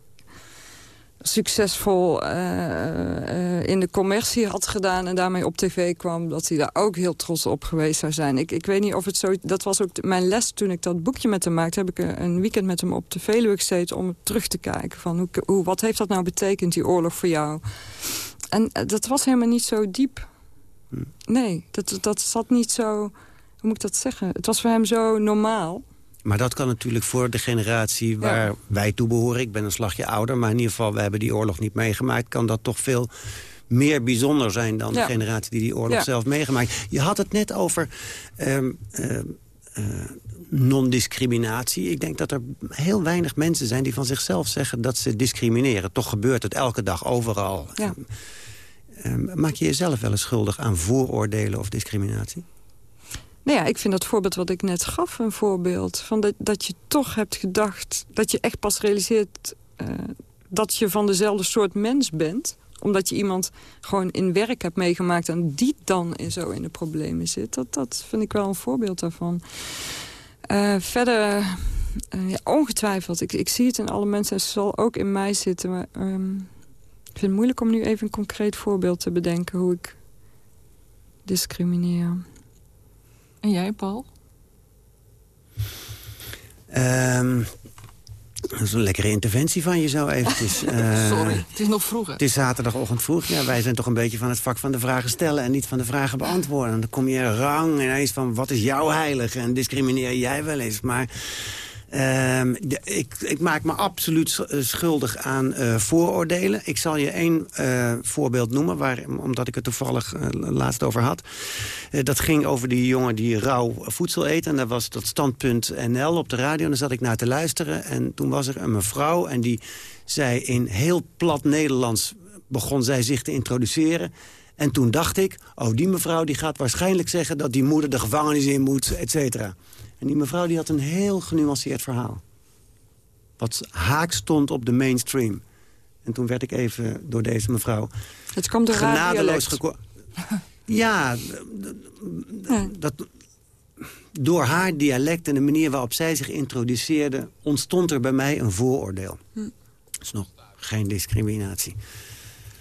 succesvol uh, uh, in de commercie had gedaan... en daarmee op tv kwam, dat hij daar ook heel trots op geweest zou zijn. Ik, ik weet niet of het zo... Dat was ook mijn les toen ik dat boekje met hem maakte. Heb ik een weekend met hem op de Veluwe gezeten om terug te kijken. Van hoe, hoe, wat heeft dat nou betekend, die oorlog voor jou? En dat was helemaal niet zo diep. Hm. Nee, dat, dat zat niet zo... Hoe moet ik dat zeggen? Het was voor hem zo normaal. Maar dat kan natuurlijk voor de generatie waar ja. wij toe behoren... ik ben een slagje ouder, maar in ieder geval... we hebben die oorlog niet meegemaakt... kan dat toch veel meer bijzonder zijn dan ja. de generatie die die oorlog ja. zelf meegemaakt. Je had het net over um, uh, uh, non-discriminatie. Ik denk dat er heel weinig mensen zijn die van zichzelf zeggen dat ze discrimineren. Toch gebeurt het elke dag, overal. Ja. Ehm, maak je jezelf wel eens schuldig aan vooroordelen of discriminatie? Nou ja, ik vind dat voorbeeld wat ik net gaf een voorbeeld. Van dat, dat je toch hebt gedacht, dat je echt pas realiseert... eh, dat je van dezelfde soort mens bent omdat je iemand gewoon in werk hebt meegemaakt... en die dan zo in de problemen zit. Dat, dat vind ik wel een voorbeeld daarvan. Eh, verder, eh, ongetwijfeld. Ik, ik zie het in alle mensen. Het zal ook in mij zitten. Maar, ehm, ik vind het moeilijk om nu even een concreet voorbeeld te bedenken... hoe ik discrimineer. En jij, Paul? Ehm, dat is een lekkere interventie van je zo eventjes. Eh, Sorry, het is nog vroeger. Het is zaterdagochtend vroeg. Ja, wij zijn toch een beetje van het vak van de vragen stellen... en niet van de vragen beantwoorden. Dan kom je rang ineens van wat is jouw heilige... en discrimineer jij wel eens. Maar ehm, ik, ik maak me absoluut eh, schuldig aan eh, vooroordelen. Ik zal je één eh, voorbeeld noemen... Waar, omdat ik het toevallig laatst over had. Dat ging over die jongen die rauw voedsel eet. En dat was dat standpunt NL op de radio. En daar zat ik naar te luisteren. En toen was er een mevrouw en die zei in heel plat Nederlands... begon zij zich te introduceren. En toen dacht ik, oh, die mevrouw die gaat waarschijnlijk zeggen... dat die moeder de gevangenis in moet, et cetera. En die mevrouw die had een heel genuanceerd verhaal. Wat haak stond op de mainstream. En toen werd ik even door deze mevrouw Het kwam door genadeloos geko- Ja, dat, door haar dialect en de manier waarop zij zich introduceerde... ontstond er bij mij een vooroordeel. Hm. Dat is nog geen discriminatie.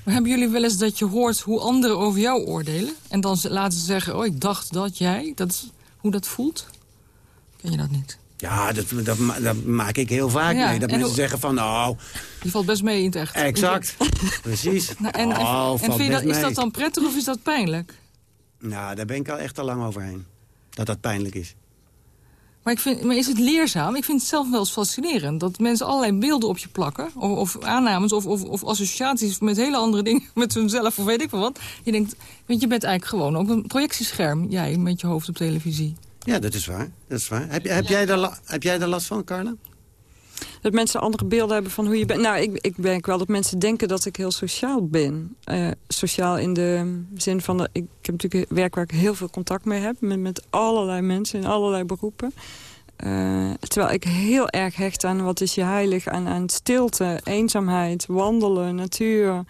Maar hebben jullie wel eens dat je hoort hoe anderen over jou oordelen? En dan laten ze zeggen, oh, ik dacht dat jij... Dat is hoe dat voelt? Ken je dat niet? Ja, dat, dat, ma- dat maak ik heel vaak Ja, mee. Dat en mensen hoe- zeggen van, nou, Je valt best mee in het echt. exact. Precies. Nou, en, oh, en vind je dat, is dat dan prettig of is dat pijnlijk? Nou, daar ben ik al echt al lang overheen. Dat dat pijnlijk is. Maar, ik vind, maar is het leerzaam? Ik vind het zelf wel eens fascinerend. Dat mensen allerlei beelden op je plakken. Of, of aannames of, of, of associaties met hele andere dingen. Met hunzelf of weet ik veel wat. Je denkt, want je bent eigenlijk gewoon ook een projectiescherm. Jij met je hoofd op televisie. Ja, dat is waar. Dat is waar. Heb, heb, jij, daar heb jij daar last van, Carla? Dat mensen andere beelden hebben van hoe je bent. Nou, ik, ik denk wel dat mensen denken dat ik heel sociaal ben. Eh, sociaal in de zin van... Ik, heb natuurlijk werk waar ik heel veel contact mee heb. Met, met allerlei mensen in allerlei beroepen. Eh, terwijl ik heel erg hecht aan wat is je heilig. Aan, aan stilte, eenzaamheid, wandelen, natuur.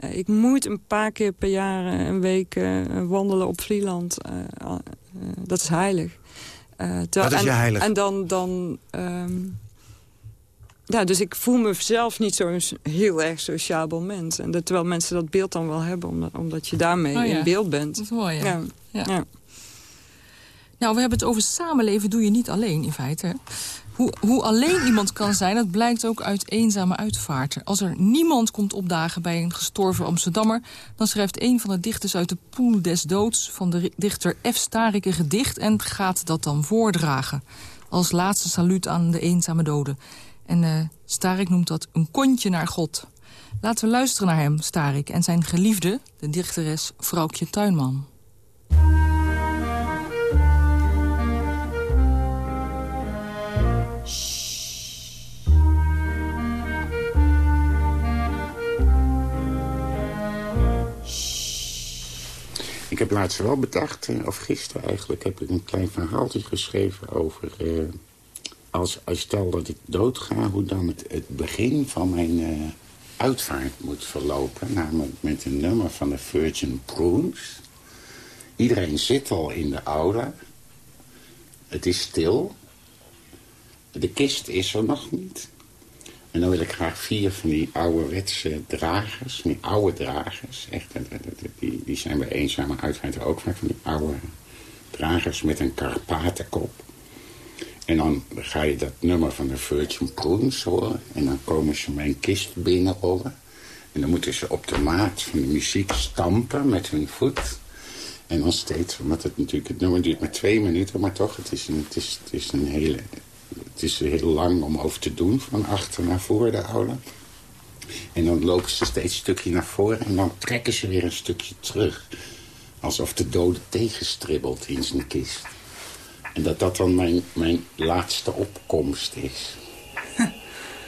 Eh, ik moet een paar keer per jaar eh, een week eh, wandelen op Vlieland. Dat is heilig. Eh, terwijl- Wat is en, je heilig? En dan... dan ehm, ja, dus ik voel mezelf niet zo'n heel erg sociabel mens. En dat, terwijl mensen dat beeld dan wel hebben, omdat, omdat je daarmee Oh ja. in beeld bent. Dat is mooi, ja. Ja. Ja. Ja. Nou, we hebben het over samenleven doe je niet alleen, in feite. Hoe, hoe alleen iemand kan zijn, dat blijkt ook uit eenzame uitvaarten. Als er niemand komt opdagen bij een gestorven Amsterdammer... dan schrijft een van de dichters uit de poel des doods... van de dichter F. Starik een gedicht en gaat dat dan voordragen. Als laatste saluut aan de eenzame doden. En eh Starik noemt dat een kontje naar God. Laten we luisteren naar hem, Starik, en zijn geliefde... de dichteres Vrouwtje Tuinman. Ik heb laatst wel bedacht, eh, of gisteren eigenlijk, heb ik een klein verhaaltje geschreven over... eh, als, als stel dat ik doodga, hoe dan het, begin van mijn eh, uitvaart moet verlopen. Namelijk met een nummer van de Virgin Prunes. Iedereen zit al in de aula. Het is stil. De kist is er nog niet. En dan wil ik graag vier van die ouderwetse dragers, die oude dragers. Echt, die, die zijn bij eenzame uitvaart ook vaak van die oude dragers met een karpatenkop. En dan ga je dat nummer van de Virgin Prunes horen. En dan komen ze mijn kist binnenrollen. En dan moeten ze op de maat van de muziek stampen met hun voet. En dan steeds, want het natuurlijk, het nummer duurt maar twee minuten, maar toch, het is een, het is, het is een hele, het is heel lang om over te doen, van achter naar voren de oude. En dan lopen ze steeds een stukje naar voren en dan trekken ze weer een stukje terug. Alsof de dode tegenstribbelt in zijn kist. En dat dat dan mijn, mijn laatste opkomst is.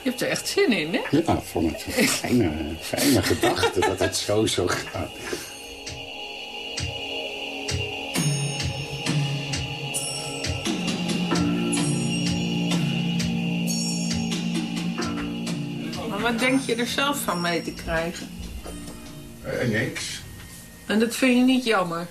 Je hebt er echt zin in, hè? Ja, ik vond het een fijne, fijne gedachte dat het zo zo gaat. Wat denk je er zelf van mee te krijgen? Eh, niks. En dat vind je niet jammer?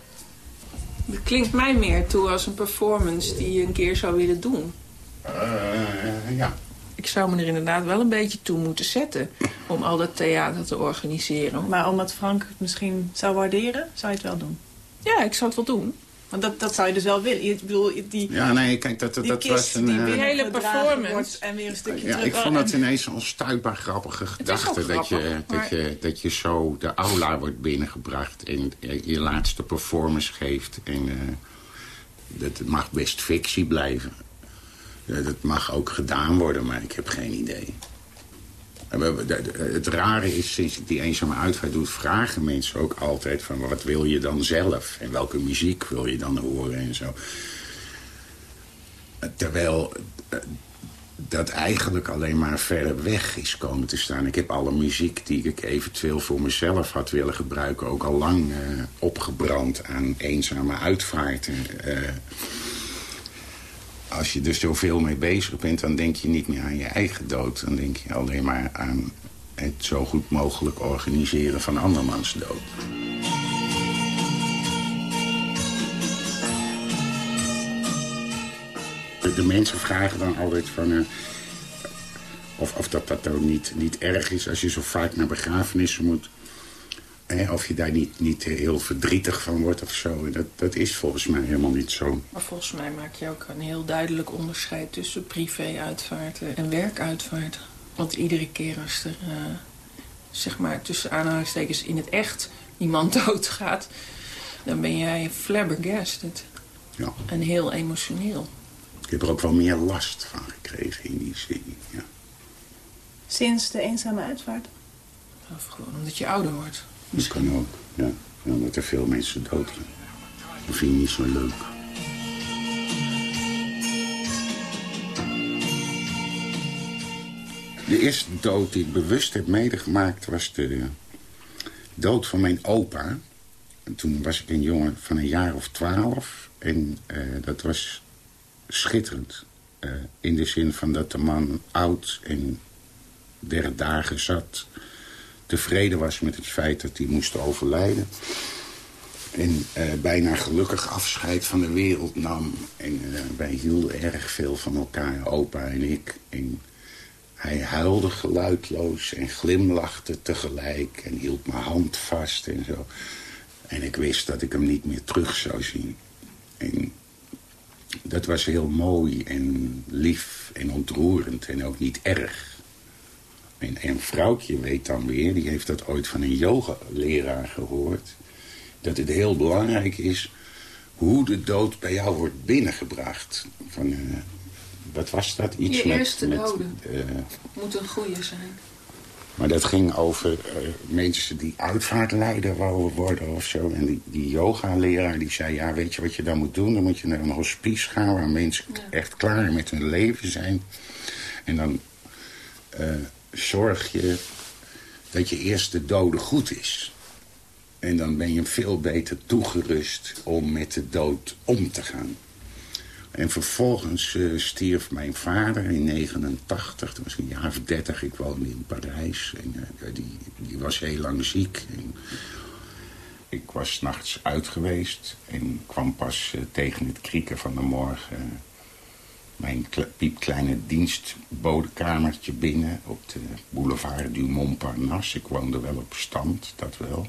Dat klinkt mij meer toe als een performance die je een keer zou willen doen. Eh, ja. Ik zou me er inderdaad wel een beetje toe moeten zetten om al dat theater te organiseren. Maar omdat Frank het misschien zou waarderen, zou je het wel doen? Ja, ik zou het wel doen. Want dat, dat zou je dus wel willen. Ik bedoel, die, Ja, nee, kijk, dat, dat, die dat kist was een... die eh, hele performance. en weer een stukje Ja, terug. ik vond dat en- ineens een onstuitbaar grappige gedachte. dat, je, dat, je, dat je zo de aula wordt binnengebracht en je, je laatste performance geeft. En eh, dat het mag best fictie blijven. Ja, dat mag ook gedaan worden, maar ik heb geen idee. En we- we- de- de- Het rare is, sinds ik die eenzame uitvaart doe... vragen mensen ook altijd van wat wil je dan zelf? En welke muziek wil je dan horen en zo. Terwijl eh, dat eigenlijk alleen maar verder weg is komen te staan. Ik heb alle muziek die ik eventueel voor mezelf had willen gebruiken... ook al lang eh, opgebrand aan eenzame uitvaarten. Eh, als je er zoveel mee bezig bent, dan denk je niet meer aan je eigen dood. Dan denk je alleen maar aan het zo goed mogelijk organiseren van andermans dood. De, de mensen vragen dan altijd van... eh, of, of dat dat ook niet, niet erg is als je zo vaak naar begrafenissen moet. Hè, of je daar niet, niet heel verdrietig van wordt of zo. Dat, dat is volgens mij helemaal niet zo. Maar volgens mij maak je ook een heel duidelijk onderscheid tussen privé-uitvaarten en werkuitvaarten. Want iedere keer als er, eh, zeg maar tussen aanhalingstekens in het echt iemand doodgaat, dan ben jij flabbergasted. Ja. En heel emotioneel. Ik heb er ook wel meer last van gekregen in die zin. Ja. Sinds de eenzame uitvaart? Of gewoon omdat je ouder wordt. Dat kan ook. Ja. Omdat er veel mensen doodgaan. Dat vind je niet zo leuk. De eerste dood die ik bewust heb medegemaakt was de dood van mijn opa. En toen was ik een jongen van een jaar of twaalf. En eh, dat was schitterend. Eh, in de zin van dat de man oud en der dagen zat. Tevreden was met het feit dat hij moest overlijden. En eh, bijna gelukkig afscheid van de wereld nam. En eh, wij hielden erg veel van elkaar, opa en ik. En hij huilde geluidloos en glimlachte tegelijk. En hield mijn hand vast en zo. En ik wist dat ik hem niet meer terug zou zien. En dat was heel mooi en lief en ontroerend en ook niet erg. En een vrouwtje weet dan weer, die heeft dat ooit van een yogaleraar gehoord... dat het heel belangrijk is hoe de dood bij jou wordt binnengebracht. Van, eh, wat was dat? Iets Je met, eerste met, doden. eh, Moet een goede zijn. maar dat ging over eh, mensen die uitvaartleider wouden worden of zo. En die, die yoga-leraar die zei, ja, weet je wat je dan moet doen? Dan moet je naar een hospice gaan waar mensen echt klaar met hun leven zijn. En dan zorg je dat je eerste dode goed is. En dan ben je veel beter toegerust om met de dood om te gaan. En vervolgens eh, stierf mijn vader in 89, toen was ik een jaar of 30. Ik woonde in Parijs en eh, die, die was heel lang ziek. En ik was 's nachts uit geweest en kwam pas eh, tegen het krieken van de morgen... mijn kle- piepkleine dienstbodenkamertje binnen op de boulevard du Montparnasse. Ik woonde wel op stand, dat wel.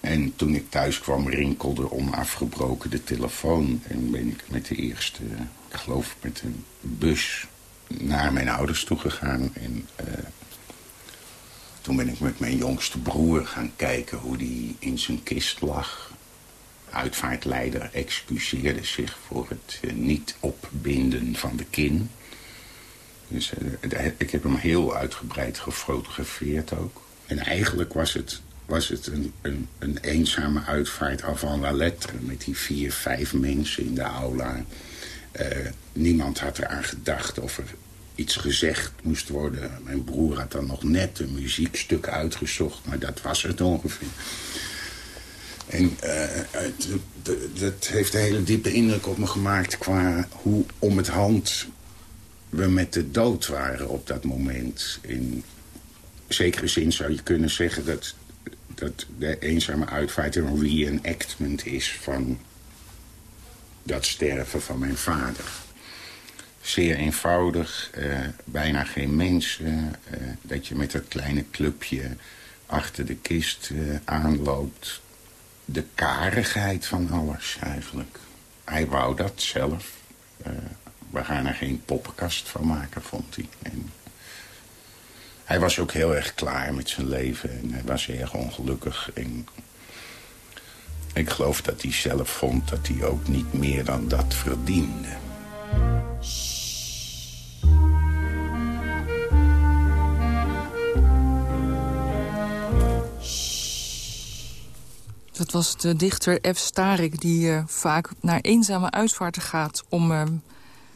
En toen ik thuis kwam rinkelde onafgebroken de telefoon. En ben ik met de eerste, ik geloof met een bus, naar mijn ouders toe gegaan. En eh, toen ben ik met mijn jongste broer gaan kijken hoe die in zijn kist lag. Uitvaartleider excuseerde zich voor het eh, niet opbinden van de kin. Dus eh, ik heb hem heel uitgebreid gefotografeerd ook. En eigenlijk was het was het een, een, een eenzame uitvaart avant la lettre... met die vier, vijf mensen in de aula. Eh, niemand had eraan gedacht of er iets gezegd moest worden. Mijn broer had dan nog net een muziekstuk uitgezocht... maar dat was het ongeveer. En het, dat heeft een hele diepe indruk op me gemaakt... qua hoe om het hand we met de dood waren op dat moment. In zekere zin zou je kunnen zeggen dat, dat de eenzame uitvaart... een reenactment is van dat sterven van mijn vader. Zeer eenvoudig, uh, bijna geen mensen. Uh, dat je met dat kleine clubje achter de kist aanloopt de karigheid van alles eigenlijk. Hij wou dat zelf. Uh, we gaan er geen poppenkast van maken, vond hij. En hij was ook heel erg klaar met zijn leven en hij was erg ongelukkig. En ik geloof dat hij zelf vond dat hij ook niet meer dan dat verdiende. Dat was de dichter F. Starik die uh, vaak naar eenzame uitvaarten gaat... om uh,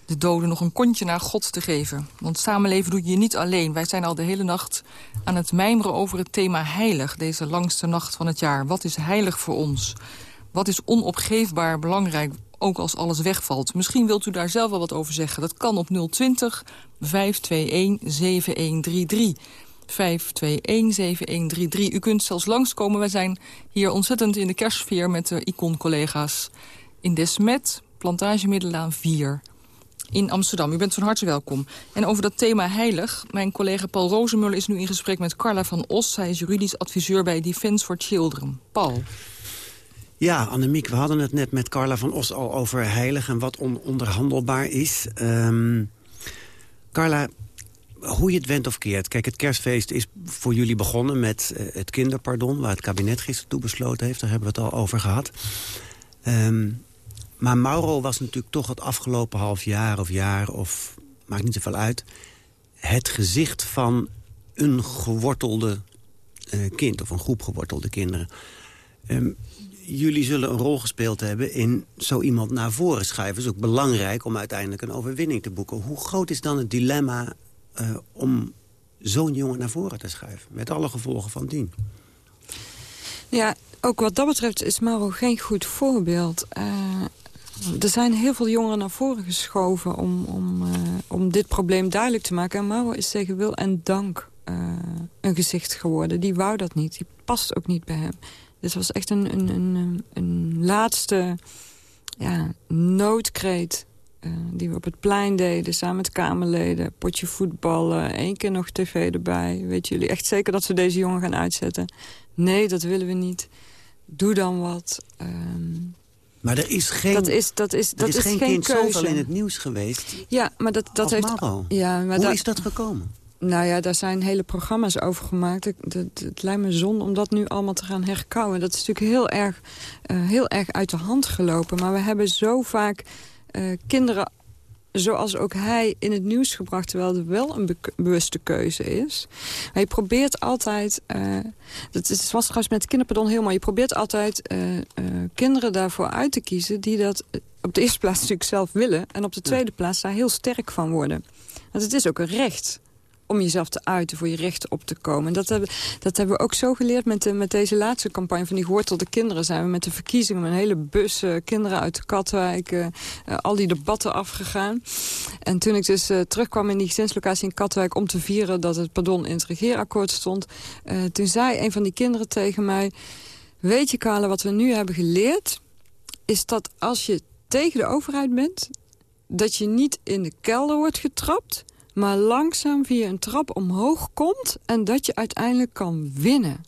de doden nog een kontje naar God te geven. Want samenleven doe je niet alleen. Wij zijn al de hele nacht aan het mijmeren over het thema heilig... deze langste nacht van het jaar. Wat is heilig voor ons? Wat is onopgeefbaar belangrijk, ook als alles wegvalt? Misschien wilt u daar zelf wel wat over zeggen. Dat kan op 020 521 7133. 5217133. U kunt zelfs langskomen. Wij zijn hier ontzettend in de kerstsfeer met de Icon-collega's. In Desmet, Plantagemiddelaan 4 in Amsterdam. U bent van harte welkom. En over dat thema heilig, mijn collega Paul Rozemuller is nu in gesprek met Carla van Os. Hij is juridisch adviseur bij Defense for Children. Paul. Ja, Annemiek, we hadden het net met Carla van Os al over heilig... en wat onderhandelbaar is. Um, Carla, hoe je het went of keert. Kijk, het kerstfeest is voor jullie begonnen met uh, het kinderpardon... waar het kabinet gisteren toe besloten heeft. Daar hebben we het al over gehad. Um, maar Mauro was natuurlijk toch het afgelopen half jaar of jaar... of maakt niet zoveel uit... het gezicht van een gewortelde uh, kind... of een groep gewortelde kinderen. Um, jullie zullen een rol gespeeld hebben in zo iemand naar voren schuiven. Het is ook belangrijk om uiteindelijk een overwinning te boeken. Hoe groot is dan het dilemma uh, om zo'n jongen naar voren te schuiven? Met alle gevolgen van dien. Ja, ook wat dat betreft is Mauro geen goed voorbeeld. Uh, er zijn heel veel jongeren naar voren geschoven om, om, uh, om dit probleem duidelijk te maken. En Mauro is tegen wil en dank een gezicht geworden. Die wou dat niet. Die past ook niet bij hem. Dit was echt een, een, een, een laatste ja, noodkreet uh, die we op het plein deden, samen met Kamerleden. Potje voetballen, één keer nog tv erbij. Weet jullie echt zeker dat we deze jongen gaan uitzetten? Nee, dat willen we niet. Doe dan wat. Um, maar er is geen, dat is, dat is, dat is, is geen, geen kind keuze. zoveel in het nieuws geweest Ja, maar dat, dat heeft... Maro. Ja, maar Hoe dat, is dat gekomen? Nou ja, daar zijn hele programma's over gemaakt. Het, het, het lijkt me zon om dat nu allemaal te gaan herkauwen. Dat is natuurlijk heel erg, uh, heel erg uit de hand gelopen. Maar we hebben zo vaak kinderen zoals ook hij in het nieuws gebracht... terwijl het wel een be bewuste keuze is. Maar je probeert altijd... Uh, dat is, was trouwens met kinderpardon heel mooi. Je probeert altijd uh, uh, kinderen daarvoor uit te kiezen... die dat op de eerste plaats natuurlijk zelf willen... en op de tweede plaats daar heel sterk van worden. Want het is ook een recht om jezelf te uiten, voor je rechten op te komen. En dat hebben, dat hebben we ook zo geleerd met, met deze laatste campagne van die gewortelde kinderen. Zijn we met de verkiezingen met een hele bus uh, kinderen uit de Katwijk, uh, uh, al die debatten afgegaan. En toen ik dus terugkwam in die gezinslocatie in Katwijk om te vieren dat het pardon in het regeerakkoord stond, toen zei een van die kinderen tegen mij, weet je Carla, wat we nu hebben geleerd, is dat als je tegen de overheid bent, dat je niet in de kelder wordt getrapt, maar langzaam via een trap omhoog komt... en dat je uiteindelijk kan winnen.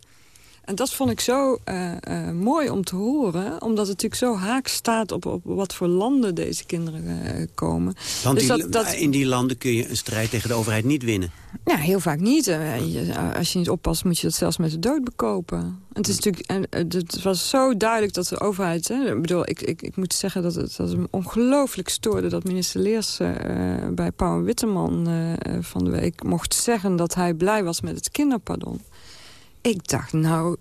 En dat vond ik zo uh, uh, mooi om te horen. Omdat het natuurlijk zo haak staat op, op wat voor landen deze kinderen uh, komen. Want dus die, dat, dat... in die landen kun je een strijd tegen de overheid niet winnen. Ja, heel vaak niet. Je, als je niet oppast moet je dat zelfs met de dood bekopen. En het, is natuurlijk, en het was zo duidelijk dat de overheid... Hè, ik, bedoel, ik, ik, ik moet zeggen dat het, dat het me ongelooflijk stoorde... dat minister Leers bij Pauw Witteman van de week mocht zeggen... dat hij blij was met het kinderpardon. Ik dacht, nou,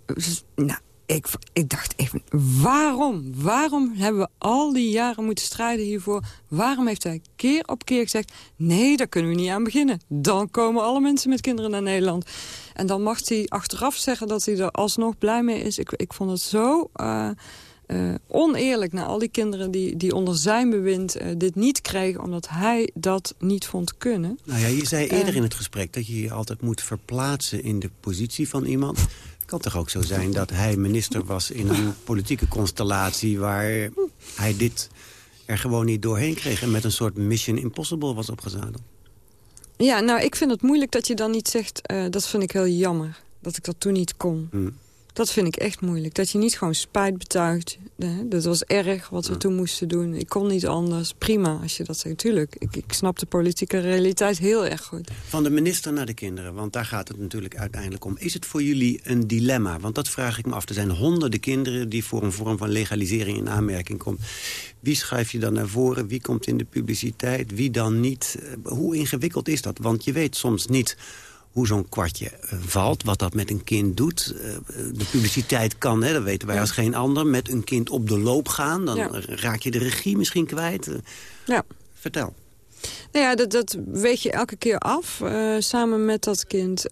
nou ik, ik dacht even, waarom? Waarom hebben we al die jaren moeten strijden hiervoor? Waarom heeft hij keer op keer gezegd... nee, daar kunnen we niet aan beginnen. Dan komen alle mensen met kinderen naar Nederland. En dan mag hij achteraf zeggen dat hij er alsnog blij mee is. Ik, ik vond het zo... eh, eh, oneerlijk naar al die kinderen die, die onder zijn bewind eh, dit niet kregen... omdat hij dat niet vond kunnen. Nou ja, je zei eerder Eh. in het gesprek dat je je altijd moet verplaatsen in de positie van iemand. Het kan toch ook zo zijn dat hij minister was in een politieke constellatie... waar hij dit er gewoon niet doorheen kreeg... en met een soort Mission Impossible was opgezadeld. Ja, nou, ik vind het moeilijk dat je dan niet zegt... dat vind ik heel jammer, dat ik dat toen niet kon. Hm. Dat vind ik echt moeilijk. Dat je niet gewoon spijt betuigt. Hè? Dat was erg wat we toen moesten doen. Ik kon niet anders. Prima, als je dat zegt. Tuurlijk, ik, ik snap de politieke realiteit heel erg goed. Van de minister naar de kinderen, want daar gaat het natuurlijk uiteindelijk om. Is het voor jullie een dilemma? Want dat vraag ik me af. Er zijn honderden kinderen die voor een vorm van legalisering in aanmerking komen. Wie schrijf je dan naar voren? Wie komt in de publiciteit? Wie dan niet? Eh, Hoe ingewikkeld is dat? Want je weet soms niet hoe zo'n kwartje eh, valt, wat dat met een kind doet. Eh, De publiciteit kan, hè, dat weten wij als geen ander, met een kind op de loop gaan. Dan Ja. raak je de regie misschien kwijt. Eh, Ja. Vertel. Nou ja, dat, dat weeg je elke keer af. samen met dat kind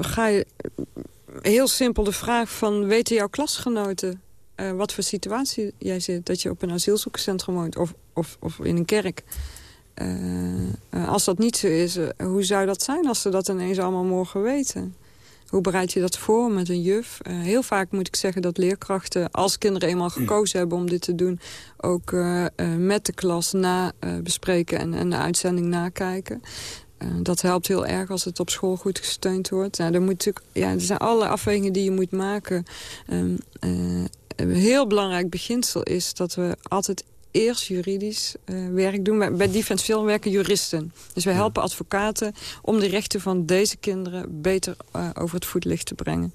ga je heel simpel de vraag van... weten jouw klasgenoten wat voor situatie jij zit? Dat je op een asielzoekerscentrum woont of, of, of in een kerk. Eh, eh, als dat niet zo is, eh, hoe zou dat zijn als ze dat ineens allemaal morgen weten? Hoe bereid je dat voor met een juf? Heel vaak moet ik zeggen dat leerkrachten, als kinderen eenmaal gekozen hebben om dit te doen... ook met de klas na bespreken en, en de uitzending nakijken. Dat helpt heel erg als het op school goed gesteund wordt. Nou, er, moet ja, er zijn allerlei afwegingen die je moet maken. Ehm, eh, een heel belangrijk beginsel is dat we altijd eerst juridisch eh, werk doen. Bij, bij Defense Film werken juristen. Dus wij helpen advocaten om de rechten van deze kinderen beter eh, over het voetlicht te brengen.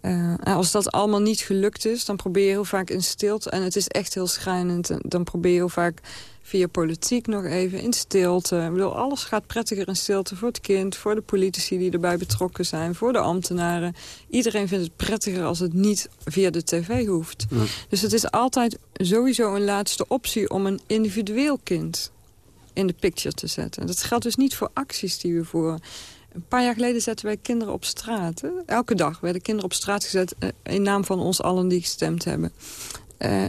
Eh, als dat allemaal niet gelukt is, dan probeer je heel vaak in stilte... en het is echt heel schrijnend, en dan probeer je heel vaak via politiek nog even in stilte. Ik bedoel, alles gaat prettiger in stilte voor het kind... voor de politici die erbij betrokken zijn, voor de ambtenaren. Iedereen vindt het prettiger als het niet via de tv hoeft. Dus het is altijd sowieso een laatste optie om een individueel kind in de picture te zetten. Dat geldt dus niet voor acties die we voeren. Een paar jaar geleden zetten wij kinderen op straat. hè. Elke dag werden kinderen op straat gezet eh, in naam van ons allen die gestemd hebben. Eh,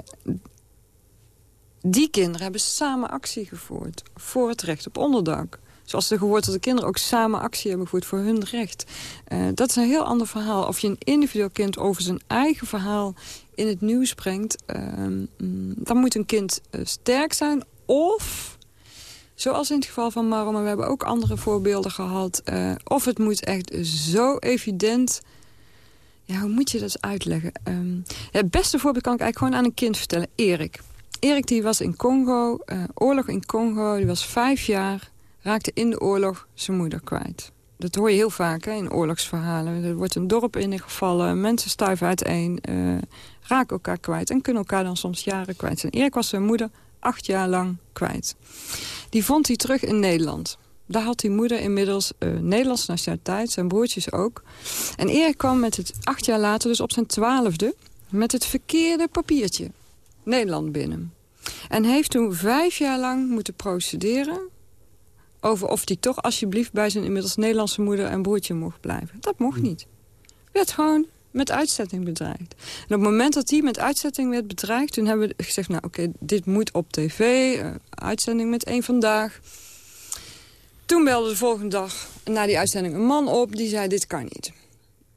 die kinderen hebben samen actie gevoerd voor het recht op onderdak. Zoals de gehoord dat de kinderen ook samen actie hebben gevoerd voor hun recht. Eh, dat is een heel ander verhaal. Of je een individueel kind over zijn eigen verhaal in het nieuws brengt... ehm, mm, dan moet een kind eh, sterk zijn of... Zoals in het geval van Maro, maar we hebben ook andere voorbeelden gehad. eh, of het moet echt zo evident... Ja, hoe moet je dat uitleggen? Ja, het beste voorbeeld kan ik eigenlijk gewoon aan een kind vertellen. Erik. Erik die was in Congo, eh, oorlog in Congo. Die was vijf jaar, raakte in de oorlog zijn moeder kwijt. Dat hoor je heel vaak in oorlogsverhalen. Er wordt een dorp ingevallen, mensen stuiven uiteen... eh raken elkaar kwijt en kunnen elkaar dan soms jaren kwijt zijn. Erik was zijn moeder acht jaar lang kwijt. Die vond hij terug in Nederland. Daar had die moeder inmiddels uh, Nederlandse nationaliteit, zijn broertjes ook. En Erik kwam met het acht jaar later, dus op zijn twaalfde... met het verkeerde papiertje Nederland binnen. En heeft toen vijf jaar lang moeten procederen... over of hij toch alsjeblieft bij zijn inmiddels Nederlandse moeder en broertje mocht blijven. Dat mocht niet. Werd gewoon met uitzetting bedreigd. En op het moment dat hij met uitzetting werd bedreigd... toen hebben we gezegd, nou oké, dit moet op tv. Uh, uitzending met één vandaag. Toen belde de volgende dag na die uitzending een man op... die zei, dit kan niet.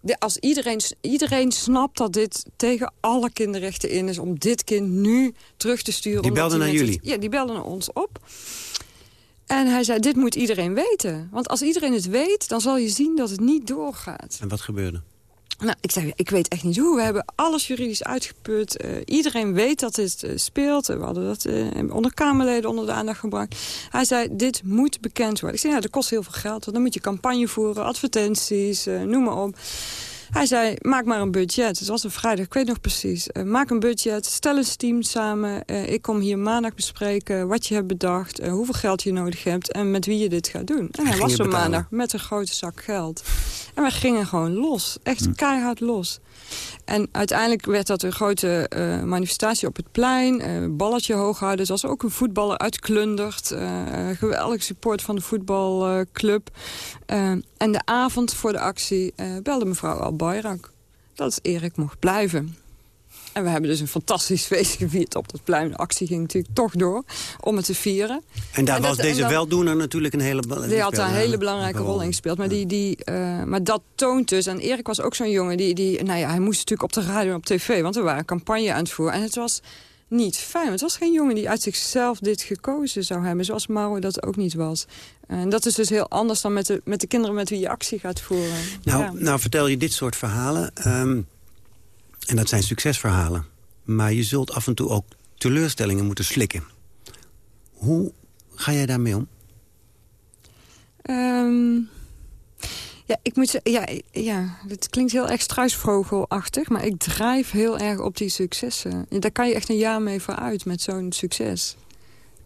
De, als iedereen, iedereen snapt dat dit tegen alle kinderrechten in is... om dit kind nu terug te sturen. Die belde naar jullie? Het, ja, die belde naar ons op. En hij zei, dit moet iedereen weten. Want als iedereen het weet, dan zal je zien dat het niet doorgaat. En wat gebeurde? Nou, ik zei, ik weet echt niet hoe. We hebben alles juridisch uitgeput. Uh, iedereen weet dat dit uh, speelt. We hadden dat uh, onder Kamerleden onder de aandacht gebracht. Hij zei, dit moet bekend worden. Ik zei, ja, dat kost heel veel geld. Want dan moet je campagne voeren, advertenties, noem maar op. Hij zei, maak maar een budget. Het was een vrijdag, ik weet nog precies. Eh, maak een budget, stel een team samen. Eh, ik kom hier maandag bespreken wat je hebt bedacht... eh, hoeveel geld je nodig hebt en met wie je dit gaat doen. En hij was er maandag met een grote zak geld. En we gingen gewoon los, echt keihard los. En uiteindelijk werd dat een grote eh, manifestatie op het plein. eh, balletje hoog houden. Er was ook een voetballer uitklunderd. eh, geweldig support van de voetbalclub. En de avond voor de actie belde mevrouw Albayrak. Dat Erik mocht blijven. En we hebben dus een fantastisch feest gevierd op het plein. De actie ging natuurlijk toch door om het te vieren. En daar En was dat- deze weldoener natuurlijk een hele... die had daar een hele belangrijke rol in gespeeld. Maar, die, die, eh, maar dat toont dus... En Erik was ook zo'n jongen die, die... Nou ja, hij moest natuurlijk op de radio en op tv. Want we waren campagne aan het voeren. En het was niet fijn. Het was geen jongen die uit zichzelf dit gekozen zou hebben. Zoals Mauro dat ook niet was. En dat is dus heel anders dan met de, met de kinderen met wie je actie gaat voeren. Nou, Ja. nou vertel je dit soort verhalen. ehm, en dat zijn succesverhalen. Maar je zult af en toe ook teleurstellingen moeten slikken. Hoe ga jij daarmee om? Ehm, ja, ik moet zeggen, ja, ja, het klinkt heel erg struisvogelachtig, maar ik drijf heel erg op die successen. Daar kan je echt een jaar mee vooruit met zo'n succes.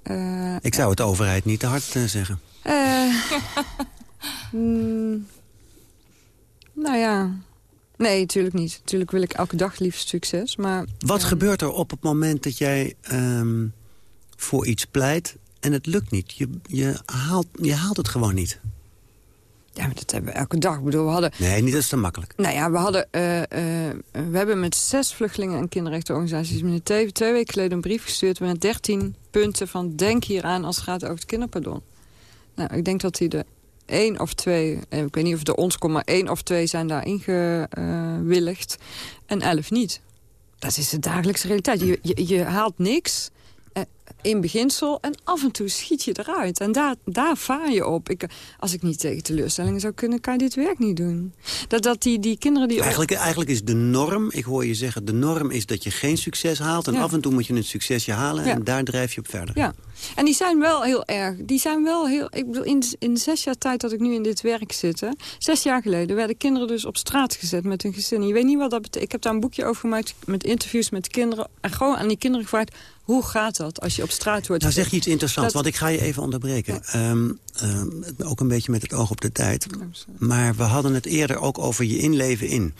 Eh, Ik zou het de overheid niet te hard eh, zeggen. eh, mm, nou ja, nee, natuurlijk niet. Natuurlijk wil ik elke dag liefst succes, maar... Wat ja, gebeurt er op het moment dat jij ehm, voor iets pleit en het lukt niet? Je, je, haalt, je haalt het gewoon niet. Ja, maar dat hebben we elke dag. Ik bedoel, we hadden... Nee, niet dat is te makkelijk. Nou ja, we, hadden, eh, eh, we hebben met zes vluchtelingen- en kinderrechtenorganisaties... meneer Teven twee weken geleden een brief gestuurd... met dertien punten van denk hieraan als het gaat over het kinderpardon. Nou, ik denk dat hij de één of twee... eh, ik weet niet of door ons komt, maar één of twee zijn daarin gewilligd. en elf niet. Dat is de dagelijkse realiteit. Je haalt niks eh, in beginsel en af en toe schiet je eruit. En daar, daar vaar je op. Ik, als ik niet tegen teleurstellingen zou kunnen, kan je dit werk niet doen. Dat, dat die, die kinderen die... Eigenlijk, eigenlijk is de norm, ik hoor je zeggen... de norm is dat je geen succes haalt... en Ja. af en toe moet je een succesje halen... Ja. en daar drijf je op verder. Ja, en die zijn wel heel erg. Die zijn wel heel. Ik bedoel, in, in zes jaar tijd dat ik nu in dit werk zit, hè, zes jaar geleden werden kinderen dus op straat gezet met hun gezin. Je weet niet wat dat betekent. Ik heb daar een boekje over gemaakt met interviews met de kinderen. En gewoon aan die kinderen gevraagd: hoe gaat dat als je op straat wordt Nou zeg je iets interessants, Dat- want ik ga je even onderbreken. Ehm, ehm, ook een beetje met het oog op de tijd. Maar we hadden het eerder ook over je inleven in.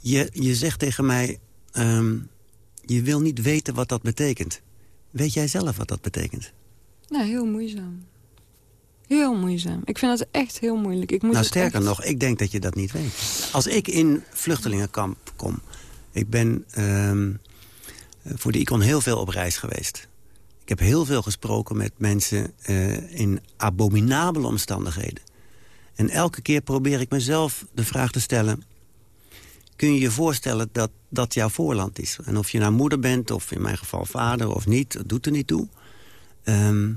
Je, je zegt tegen mij, ehm, je wil niet weten wat dat betekent. Weet jij zelf wat dat betekent? Nee, heel moeizaam. Heel moeizaam. Ik vind dat echt heel moeilijk. Ik moet nou, sterker echt- nog, ik denk dat je dat niet weet. Als ik in vluchtelingenkamp kom... Ik ben voor de Icon heel veel op reis geweest. Ik heb heel veel gesproken met mensen eh, in abominabele omstandigheden. En elke keer probeer ik mezelf de vraag te stellen... kun je je voorstellen dat dat jouw voorland is? En of je nou moeder bent, of in mijn geval vader of niet... dat doet er niet toe. Ehm,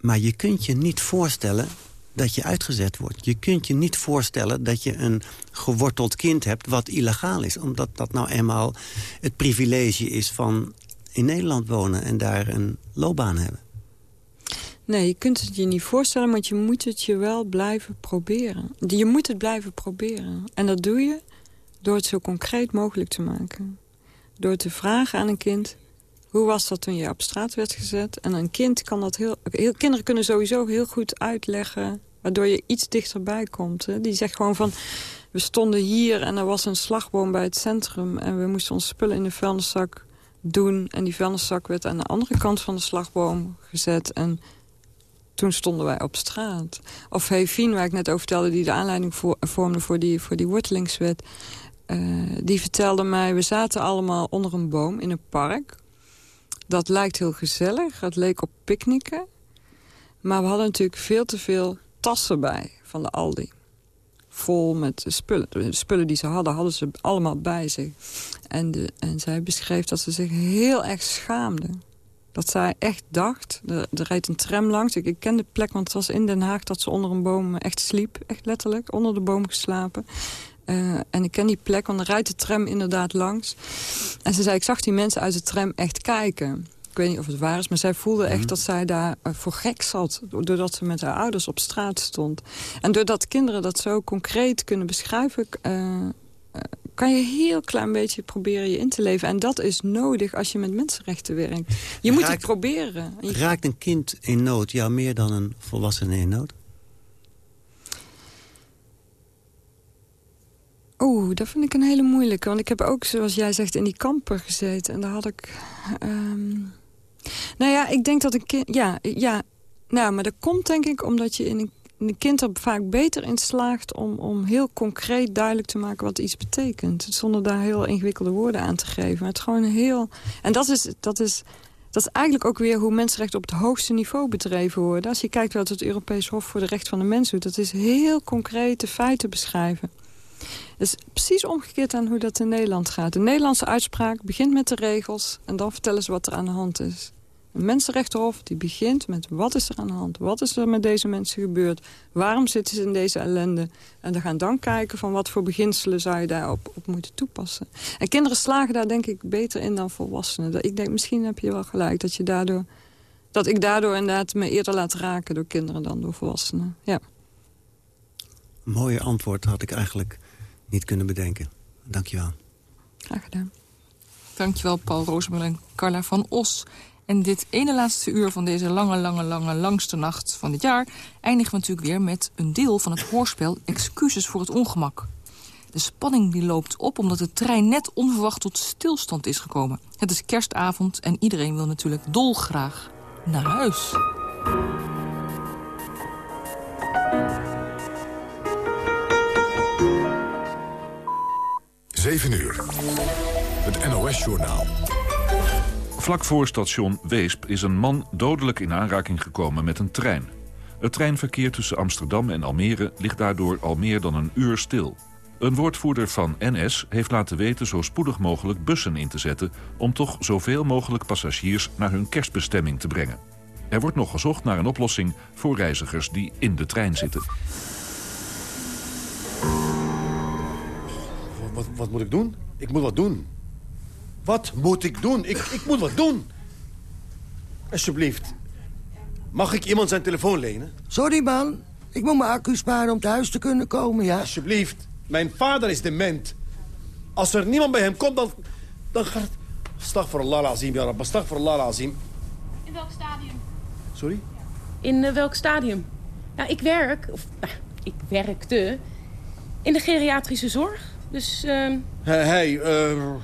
maar je kunt je niet voorstellen dat je uitgezet wordt. Je kunt je niet voorstellen dat je een geworteld kind hebt... wat illegaal is, omdat dat nou eenmaal het privilege is van in Nederland wonen... en daar een loopbaan hebben. Nee, je kunt het je niet voorstellen, maar je moet het je wel blijven proberen. Je moet het blijven proberen. En dat doe je door het zo concreet mogelijk te maken. Door te vragen aan een kind... hoe was dat toen je op straat werd gezet? En een kind kan dat heel... heel kinderen kunnen sowieso heel goed uitleggen... waardoor je iets dichterbij komt. Hè? Die zegt gewoon van... we stonden hier en er was een slagboom bij het centrum... en we moesten onze spullen in de vuilniszak doen. En die vuilniszak werd aan de andere kant van de slagboom gezet... en toen stonden wij op straat. Of Hevien, waar ik net over vertelde... die de aanleiding vormde voor die, voor die wortelingswet... eh, die vertelde mij... we zaten allemaal onder een boom in een park. Dat lijkt heel gezellig. Het leek op picknicken. Maar we hadden natuurlijk veel te veel tassen bij van de Aldi. Vol met spullen. De spullen die ze hadden, hadden ze allemaal bij zich. En, de, en zij beschreef dat ze zich heel erg schaamde. Dat zij echt dacht, er, er reed een tram langs. Ik, ik ken de plek, want het was in Den Haag dat ze onder een boom echt sliep. Echt letterlijk, onder de boom geslapen. Eh, en ik ken die plek, want er rijdt de tram inderdaad langs. En ze zei, ik zag die mensen uit de tram echt kijken. Ik weet niet of het waar is, maar zij voelde echt dat zij daar eh, voor gek zat. Doordat ze met haar ouders op straat stond. En doordat kinderen dat zo concreet kunnen beschrijven... eh, kan je heel klein beetje proberen je in te leven. En dat is nodig als je met mensenrechten werkt. Je moet het proberen. Je- Raakt een kind in nood jou meer dan een volwassene in nood? Oeh, dat vind ik een hele moeilijke. Want ik heb ook, zoals jij zegt, in die kampen gezeten. En daar had ik... ehm, Nou ja, ik denk dat een kind... Ja, ja, nou, maar dat komt denk ik omdat je in een, een kind er vaak beter in slaagt... Om, om heel concreet duidelijk te maken wat iets betekent. Zonder daar heel ingewikkelde woorden aan te geven. Maar het gewoon heel... En dat is... Dat is dat is eigenlijk ook weer hoe mensenrechten op het hoogste niveau bedreven worden. Als je kijkt wat het Europees Hof voor de Recht van de Mens doet... dat is heel concrete feiten beschrijven. Is precies omgekeerd aan hoe dat in Nederland gaat. De Nederlandse uitspraak begint met de regels... en dan vertellen ze wat er aan de hand is. Een mensenrechtenhof die begint met wat is er aan de hand? Wat is er met deze mensen gebeurd? Waarom zitten ze in deze ellende? En dan gaan dan kijken van wat voor beginselen zou je daarop op moeten toepassen. En kinderen slagen daar denk ik beter in dan volwassenen. Ik denk, misschien heb je wel gelijk dat, je daardoor, dat ik daardoor inderdaad me eerder laat raken door kinderen dan door volwassenen. Ja. Mooie antwoord had ik eigenlijk niet kunnen bedenken. Dank je wel. Graag gedaan. Dankjewel Paul Roosmul en Carla van Os. En dit ene laatste uur van deze lange, lange, lange, langste nacht van dit jaar... eindigen we natuurlijk weer met een deel van het hoorspel Excuses voor het ongemak. De spanning die loopt op omdat de trein net onverwacht tot stilstand is gekomen. Het is kerstavond en iedereen wil natuurlijk dolgraag naar huis. 7 uur. Het NOS-journaal. Vlak voor station Weesp is een man dodelijk in aanraking gekomen met een trein. Het treinverkeer tussen Amsterdam en Almere ligt daardoor al meer dan een uur stil. Een woordvoerder van NS heeft laten weten zo spoedig mogelijk bussen in te zetten... om toch zoveel mogelijk passagiers naar hun kerstbestemming te brengen. Er wordt nog gezocht naar een oplossing voor reizigers die in de trein zitten. Wat, wat moet ik doen? Ik moet wat doen. Wat moet ik doen? Ik, ik moet wat doen. Alsjeblieft. Mag ik iemand zijn telefoon lenen? Sorry, man. Ik moet mijn accu sparen om thuis te kunnen komen, ja? Alsjeblieft. Mijn vader is dement. Als er niemand bij hem komt, dan, dan gaat het... Astaghfirullah azim, ja Rabbi. Astaghfirullah azim. In welk stadium? Sorry? In eh, welk stadium? Nou, ik werk, of nou, ik werkte in de geriatrische zorg. Dus ehm, Hij... hij eh,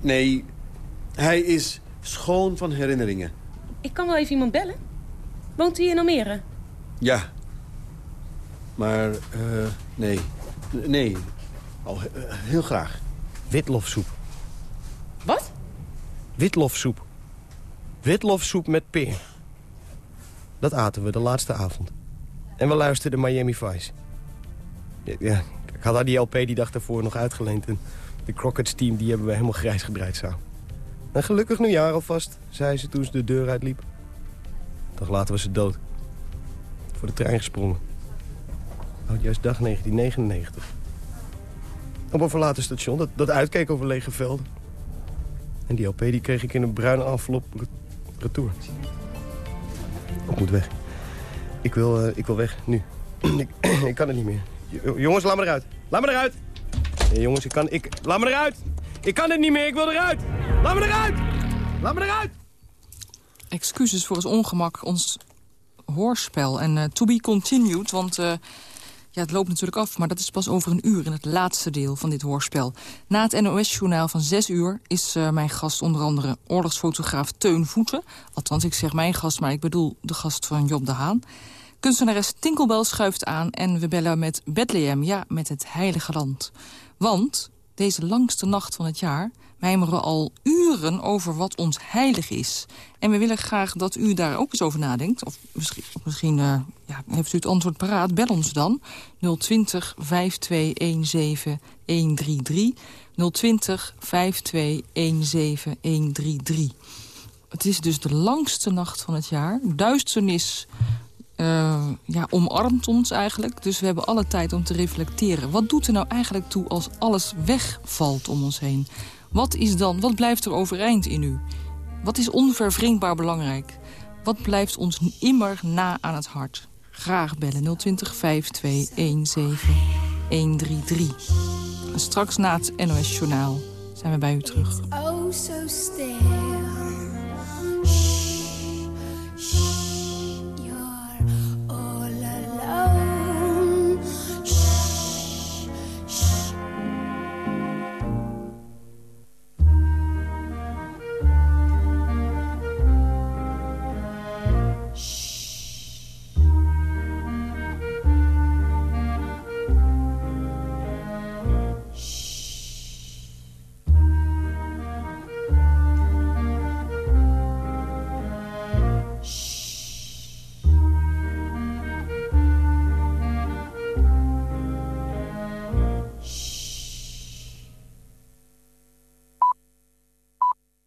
nee, hij is schoon van herinneringen. ik kan wel even iemand bellen. Woont hij in Almere? Ja. Maar, eh, nee. Nee. Al, eh, heel graag. Witlofsoep. Wat? Witlofsoep. Witlofsoep met peer. Dat aten we de laatste avond. En we luisterden Miami Vice. Ja, ja, ik had haar die LP die dag daarvoor nog uitgeleend. En de Crockett's team die hebben we helemaal grijs gedraaid zo. En gelukkig nieuwjaar alvast, zei ze toen ze de deur uitliep. Dag later was ze dood. Voor de trein gesprongen. Oudjaarsdag 1999. Op een verlaten station dat, dat uitkeek over lege velden. En die LP die kreeg ik in een bruine envelop re- retour. Ik moet weg. Ik wil, eh, ik wil weg, nu. ik, ik kan het niet meer. Jo- Jongens, laat me eruit. Laat me eruit. Jongens, ik kan... Ik, laat me eruit. Ik kan het niet meer, ik wil eruit. Laat me eruit. Laat me eruit. Excuses voor het ongemak, ons hoorspel. En eh, to be continued, want eh, ja, het loopt natuurlijk af... maar dat is pas over een uur in het laatste deel van dit hoorspel. Na het NOS-journaal van zes uur is eh, mijn gast onder andere... oorlogsfotograaf Teun Voeten. Althans, ik zeg mijn gast, maar ik bedoel de gast van Job de Haan. Kunstenares Tinkelbel schuift aan en we bellen met Bethlehem, ja, met het heilige land. Want deze langste nacht van het jaar mijmeren al uren over wat ons heilig is. En we willen graag dat u daar ook eens over nadenkt. Of misschien, misschien eh, ja, heeft u het antwoord paraat. Bel ons dan 020 5217 133. 020 5217 133. Het is dus de langste nacht van het jaar. Duisternis uh, ja, omarmt ons eigenlijk. Dus we hebben alle tijd om te reflecteren. Wat doet er nou eigenlijk toe als alles wegvalt om ons heen? Wat is dan, wat blijft er overeind in u? Wat is onvervringbaar belangrijk? Wat blijft ons immer na aan het hart? Graag bellen 020 5217 133. Straks na het NOS Journaal zijn we bij u terug. Oh, so still. Shh.